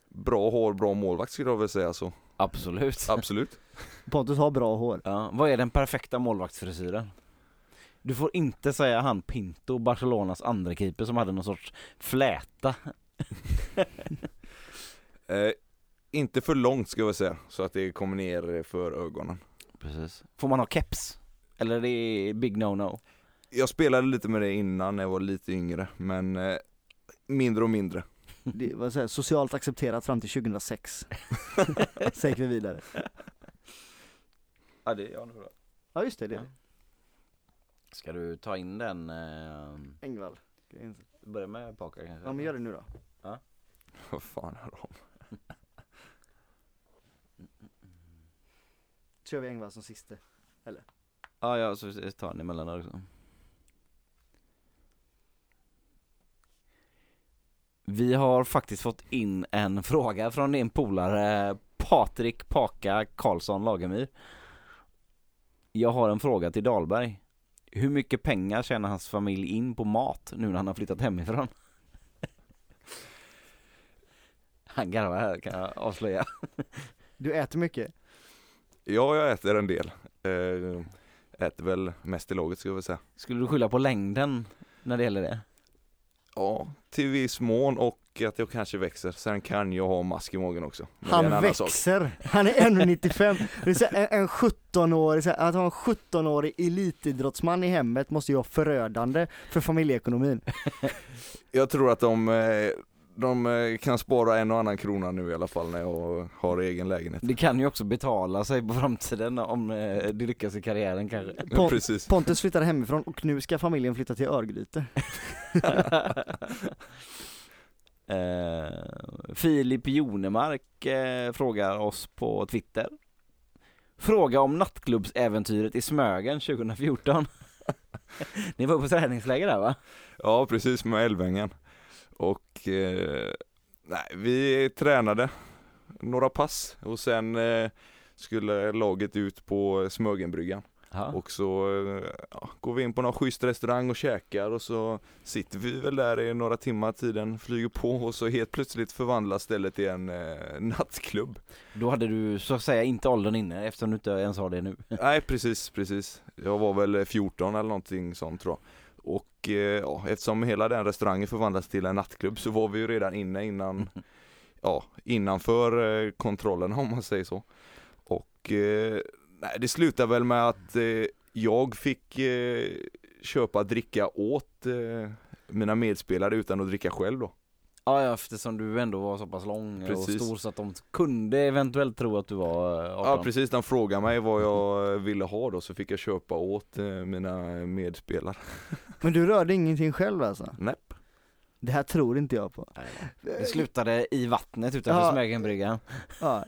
Bra hår, bra målvakt skulle jag väl säga så. absolut Absolut. Pontus har bra hår. Ja, vad är den perfekta målvaktsfrisyren? Du får inte säga han Pinto, Barcelonas andra keeper som hade någon sorts fläta Eh, inte för långt ska jag säga, så att det kommer ner för ögonen. Precis Får man ha keps? Eller det är big no-no? Jag spelade lite med det innan när jag var lite yngre, men eh, mindre och mindre. Det var så här, socialt accepterat fram till 2006. Så gick vi vidare. Ja det är jag nu då Ja just det, det är Ja. det. Ska du ta in den, eh, Engvall. börja med Paka kanske? Ja men gör det nu då. Vad fan är de? Kör vi Engvall som sista. Ja, ja, så tar den emellan där också. Vi har faktiskt fått in en fråga från din polare Patrik Paka Karlsson Lagemyr. Jag har en fråga till Dahlberg. Hur mycket pengar tjänar hans familj in på mat nu när han har flyttat hemifrån? Han garvar här kan jag avslöja. Du äter mycket? Ja, jag äter en del. Eh, äter väl mest i laget ska jag väl säga. Skulle du skylla på längden när det gäller det? Ja, till viss mån och att jag kanske växer. Sen kan jag ha mask i magen också. Men Han växer, han är 1,95 Det är en, en 17-årig, så här, att ha en 17-årig elitidrottsman i hemmet måste ju vara förödande för familjeekonomin Jag tror att de, eh, de eh, kan spara en och annan krona nu i alla fall när jag har egen lägenhet. Det kan ju också betala sig på framtiden om eh, det lyckas i karriären kanske. Pon- Precis. Pontus flyttar hemifrån och nu ska familjen flytta till Örgryte eh, Filip Jonemark eh, frågar oss på Twitter. Fråga om nattklubbsäventyret i Smögen 2014. Ni var på träningsläger där va? Ja, precis med Älvängen. Och eh, nej, vi tränade några pass och sen eh, skulle laget ut på Smögenbryggan. Ja. Och så eh, ja, går vi in på någon schysst restaurang och käkar och så sitter vi väl där i några timmar, tiden flyger på och så helt plötsligt förvandlas stället till en eh, nattklubb. Då hade du så att säga inte åldern inne eftersom du inte ens har det nu. Nej precis, precis. Jag var väl 14 eller någonting sånt tror jag. Och eh, ja, eftersom hela den restaurangen förvandlades till en nattklubb så var vi ju redan inne innan, ja, innanför eh, kontrollen om man säger så. Och eh, nej, det slutade väl med att eh, jag fick eh, köpa dricka åt eh, mina medspelare utan att dricka själv då. Ja, ja eftersom du ändå var så pass lång Precis. och stor så att de kunde eventuellt tro att du var eh, 18. Ja precis, de frågade mig vad jag ville ha då så fick jag köpa åt eh, mina medspelare. Men du rörde ingenting själv alltså? Nej. Det här tror inte jag på Det slutade i vattnet utanför Ja. Smögenbryggan. ja.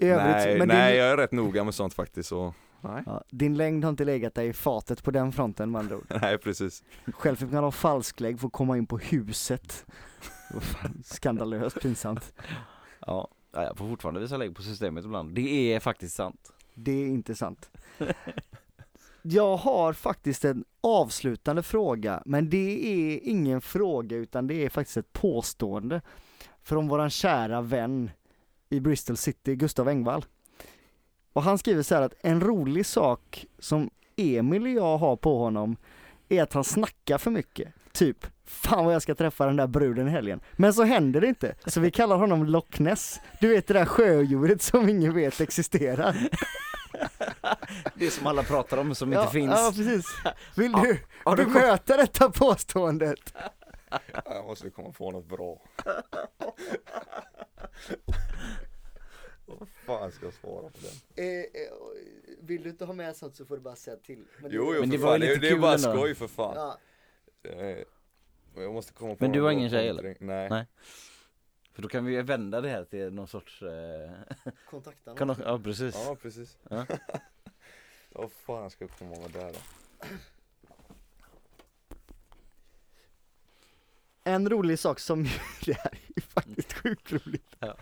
Nej, men nej din, jag är rätt noga med sånt faktiskt så nej. ja, din längd har inte legat dig i fatet på den fronten med andra ord nej precis. Själv fick man ha falsklägg för att komma in på huset Skandalöst pinsamt Ja, ja, jag får fortfarande visa lägg på systemet ibland. Det är faktiskt sant. Det är inte sant. Jag har faktiskt en avslutande fråga, men det är ingen fråga utan det är faktiskt ett påstående från våran kära vän i Bristol City, Gustav Engvall. Och han skriver så här att en rolig sak som Emil och jag har på honom är att han snackar för mycket. Typ, fan vad jag ska träffa den där bruden i helgen. Men så händer det inte, så vi kallar honom Loch Ness. Du vet det där sjöodjuret som ingen vet existerar. Det som alla pratar om som inte ja, finns. Ja, precis. Vill du Har du kom- bemöta detta påståendet? Jag måste komma på något bra. Vad fan ska jag svara på den? Eh, vill du inte ha med sånt så får du bara säga till. Men Jo, jo Men det var fan, lite det, det är kul bara ändå. skoj för fan. Ja, Eh, Jag måste komma på Men du har ingen tjej, kontring. Nej. Nej. För då kan vi vända det här till någon sorts... Eh... kontakta Kan de... Ja precis. Ja precis. Ja. Vad fan ska jag komma med där då? En rolig sak som, det här är faktiskt sjukt roligt. Ja.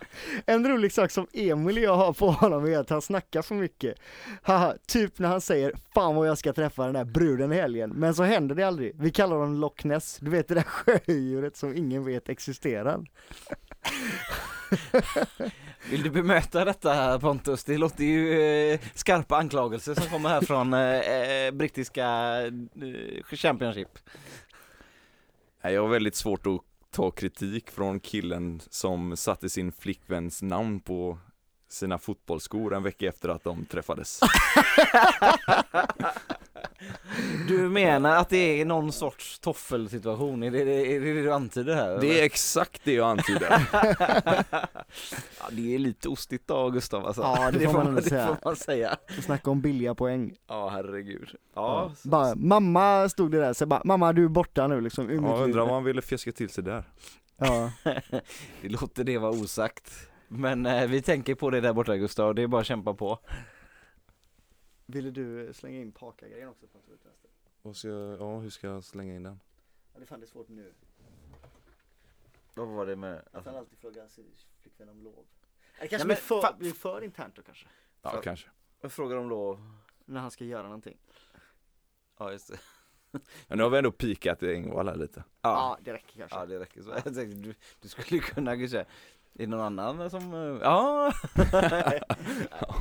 En rolig sak som Emil och jag har på honom är att han snackar för mycket. Haha, typ när han säger 'Fan vad jag ska träffa den där bruden i helgen' Men så händer det aldrig. Vi kallar honom Loch Ness, du vet det där sjödjuret som ingen vet existerar. Vill du bemöta detta Pontus? Det låter ju eh, skarpa anklagelser som kommer här från eh, eh, brittiska eh, Championship. Jag har väldigt svårt att ta kritik från killen som satte sin flickväns namn på sina fotbollsskor en vecka efter att de träffades. Du menar att det är någon sorts toffelsituation? Är det det, är det, det du antyder här? Det är eller? exakt det jag antyder. ja, det är lite ostigt av Gustav alltså. Ja, det får man det säga. får man säga. Snacka om billiga poäng. Ja, herregud. Ja, så- Bara, mamma stod det där, så bara, mamma du är borta nu liksom Ja, liv." undrar vad han ville fjäska till sig där. Ja. det låter det vara osagt. Men eh, vi tänker på det där borta Gustav, det är bara att kämpa på. Ville du slänga in paka-grejen också? På Och så, ja, hur ska jag slänga in den? ja, det fan det är svårt nu. Vad var det med? Jag kan alltid fråga sin flickvän om lov. Det kanske blir, för, fa- blir för internt då kanske? Ja, Så- kanske. Jag frågar om lov. När han ska göra någonting. Ja, just det. Men nu har vi ändå pikat Engvall här lite. Ja, Ja, det räcker kanske. ja det räcker så. Jag tänkte, du, du skulle kunna säga Är det någon annan som, eh, ja,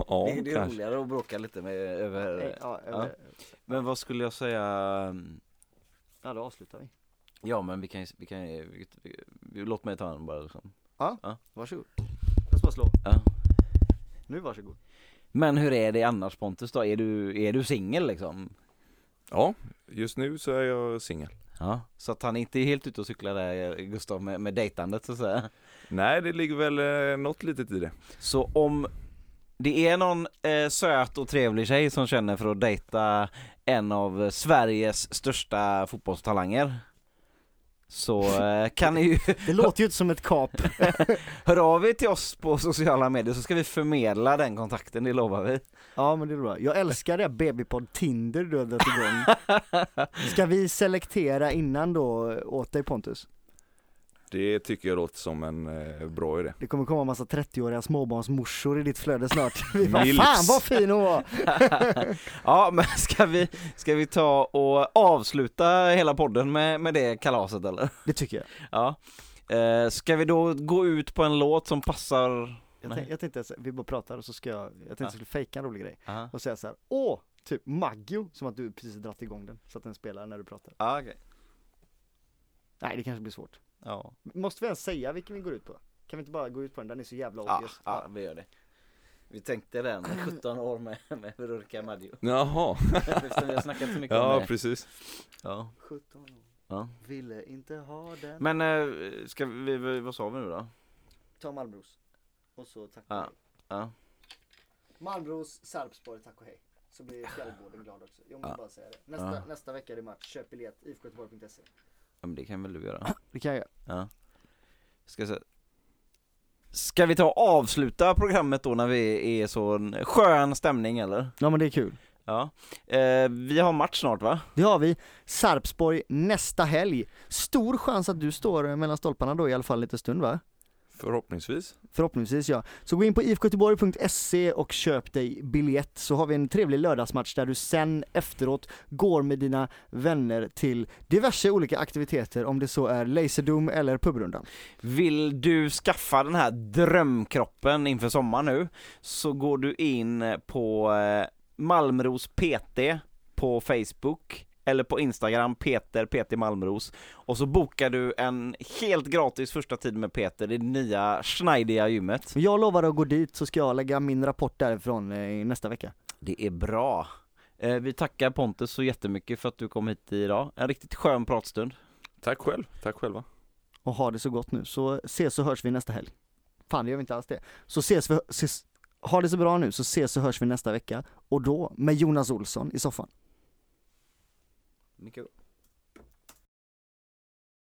Ja, det, det är kanske. roligare att bråka lite med över, Ja, ja. Men vad skulle jag säga, ja då avslutar vi. ja men vi kan ju, vi kan vi, vi, låt mig ta en bara liksom. Varsågod. Jag ska bara slå. Ja. Nu varsågod. Men hur är det annars Pontus då? Är du, är du singel liksom? Ja, just nu så är jag singel. Ja. Så att han inte är helt ute och cyklar där Gustav med, med dejtandet så att säga. Nej, det ligger väl eh, något litet i det. Så om det är någon eh, söt och trevlig tjej som känner för att dejta en av Sveriges största fotbollstalanger så eh, kan ni ju Det låter ju inte som ett kap. höra av er till oss på sociala medier så ska vi förmedla den kontakten, det lovar vi. Ja men det är bra. Jag älskar det babypodd Tinder du har dragit igång. Ska vi selektera innan då åt dig Pontus? Det tycker jag låter som en eh, bra idé. Det kommer komma massa 30-åriga småbarnsmorsor i ditt flöde snart. Vi bara, Milfs. fan vad fin hon var! Ja men ska vi, ska vi ta och avsluta hela podden med, med det kalaset eller? Det tycker jag. Ja. Eh, ska vi då gå ut på en låt som passar? Jag, tänk, jag tänkte, vi bara pratar och så ska jag, jag tänkte Ja. jag skulle fejka en rolig grej Aha. och säga så här, åh, typ Maggio, som att du precis dragit igång den så att den spelar när du pratar. Ja okej. Nej det kanske blir svårt. Ja. Måste vi ens säga vilken vi går ut på? Kan vi inte bara gå ut på den? Den är så jävla Ja, obvious. ja, vi gör det. Vi tänkte den, 17 år med, med Veronica Maggio. Jaha, Eftersom vi har snackat så mycket om ja det. precis. Ja. 17 år, Ja. ville inte ha den. Men eh, ska vi, vad sa vi nu då? Ta Malmros. Och så tack och Ja. hej. Ja. Malmros, Sarpsborg, tack och hej. Så blir Fjällgården glad också. Jag måste Ja. bara säga det. Nästa, Ja. nästa vecka är det match, köp biljett, ifkgöteborg.se. ja men det kan väl du göra? Det kan jag. Ja. Ska, jag se. Ska vi ta och avsluta programmet då när vi är så en skön stämning eller? Ja men det är kul. Ja. Eh, vi har match snart va? Det har vi. Sarpsborg nästa helg. Stor chans att du står mellan stolparna då i alla fall lite stund va? Förhoppningsvis. Förhoppningsvis ja. Så gå in på ifkgöteborg.se och köp dig biljett så har vi en trevlig lördagsmatch där du sen efteråt går med dina vänner till diverse olika aktiviteter om det så är Laserdom eller pubrundan. Vill du skaffa den här drömkroppen inför sommaren nu så går du in på eh, Malmros PT på Facebook eller på Instagram Peter PT Malmros och så bokar du en helt gratis första tid med Peter i det nya schneidiga gymmet. Jag lovar att gå dit så ska jag lägga min rapport därifrån eh, nästa vecka. Det är bra. Eh, vi tackar Pontus så jättemycket för att du kom hit idag. En riktigt skön pratstund. Tack själv, tack själva. Och ha det så gott nu så ses och hörs vi nästa helg. Fan det gör vi inte alls det. Så ses vi, ses, ha det så bra nu så ses och hörs vi nästa vecka och då med Jonas Olsson i soffan. Mycket bra.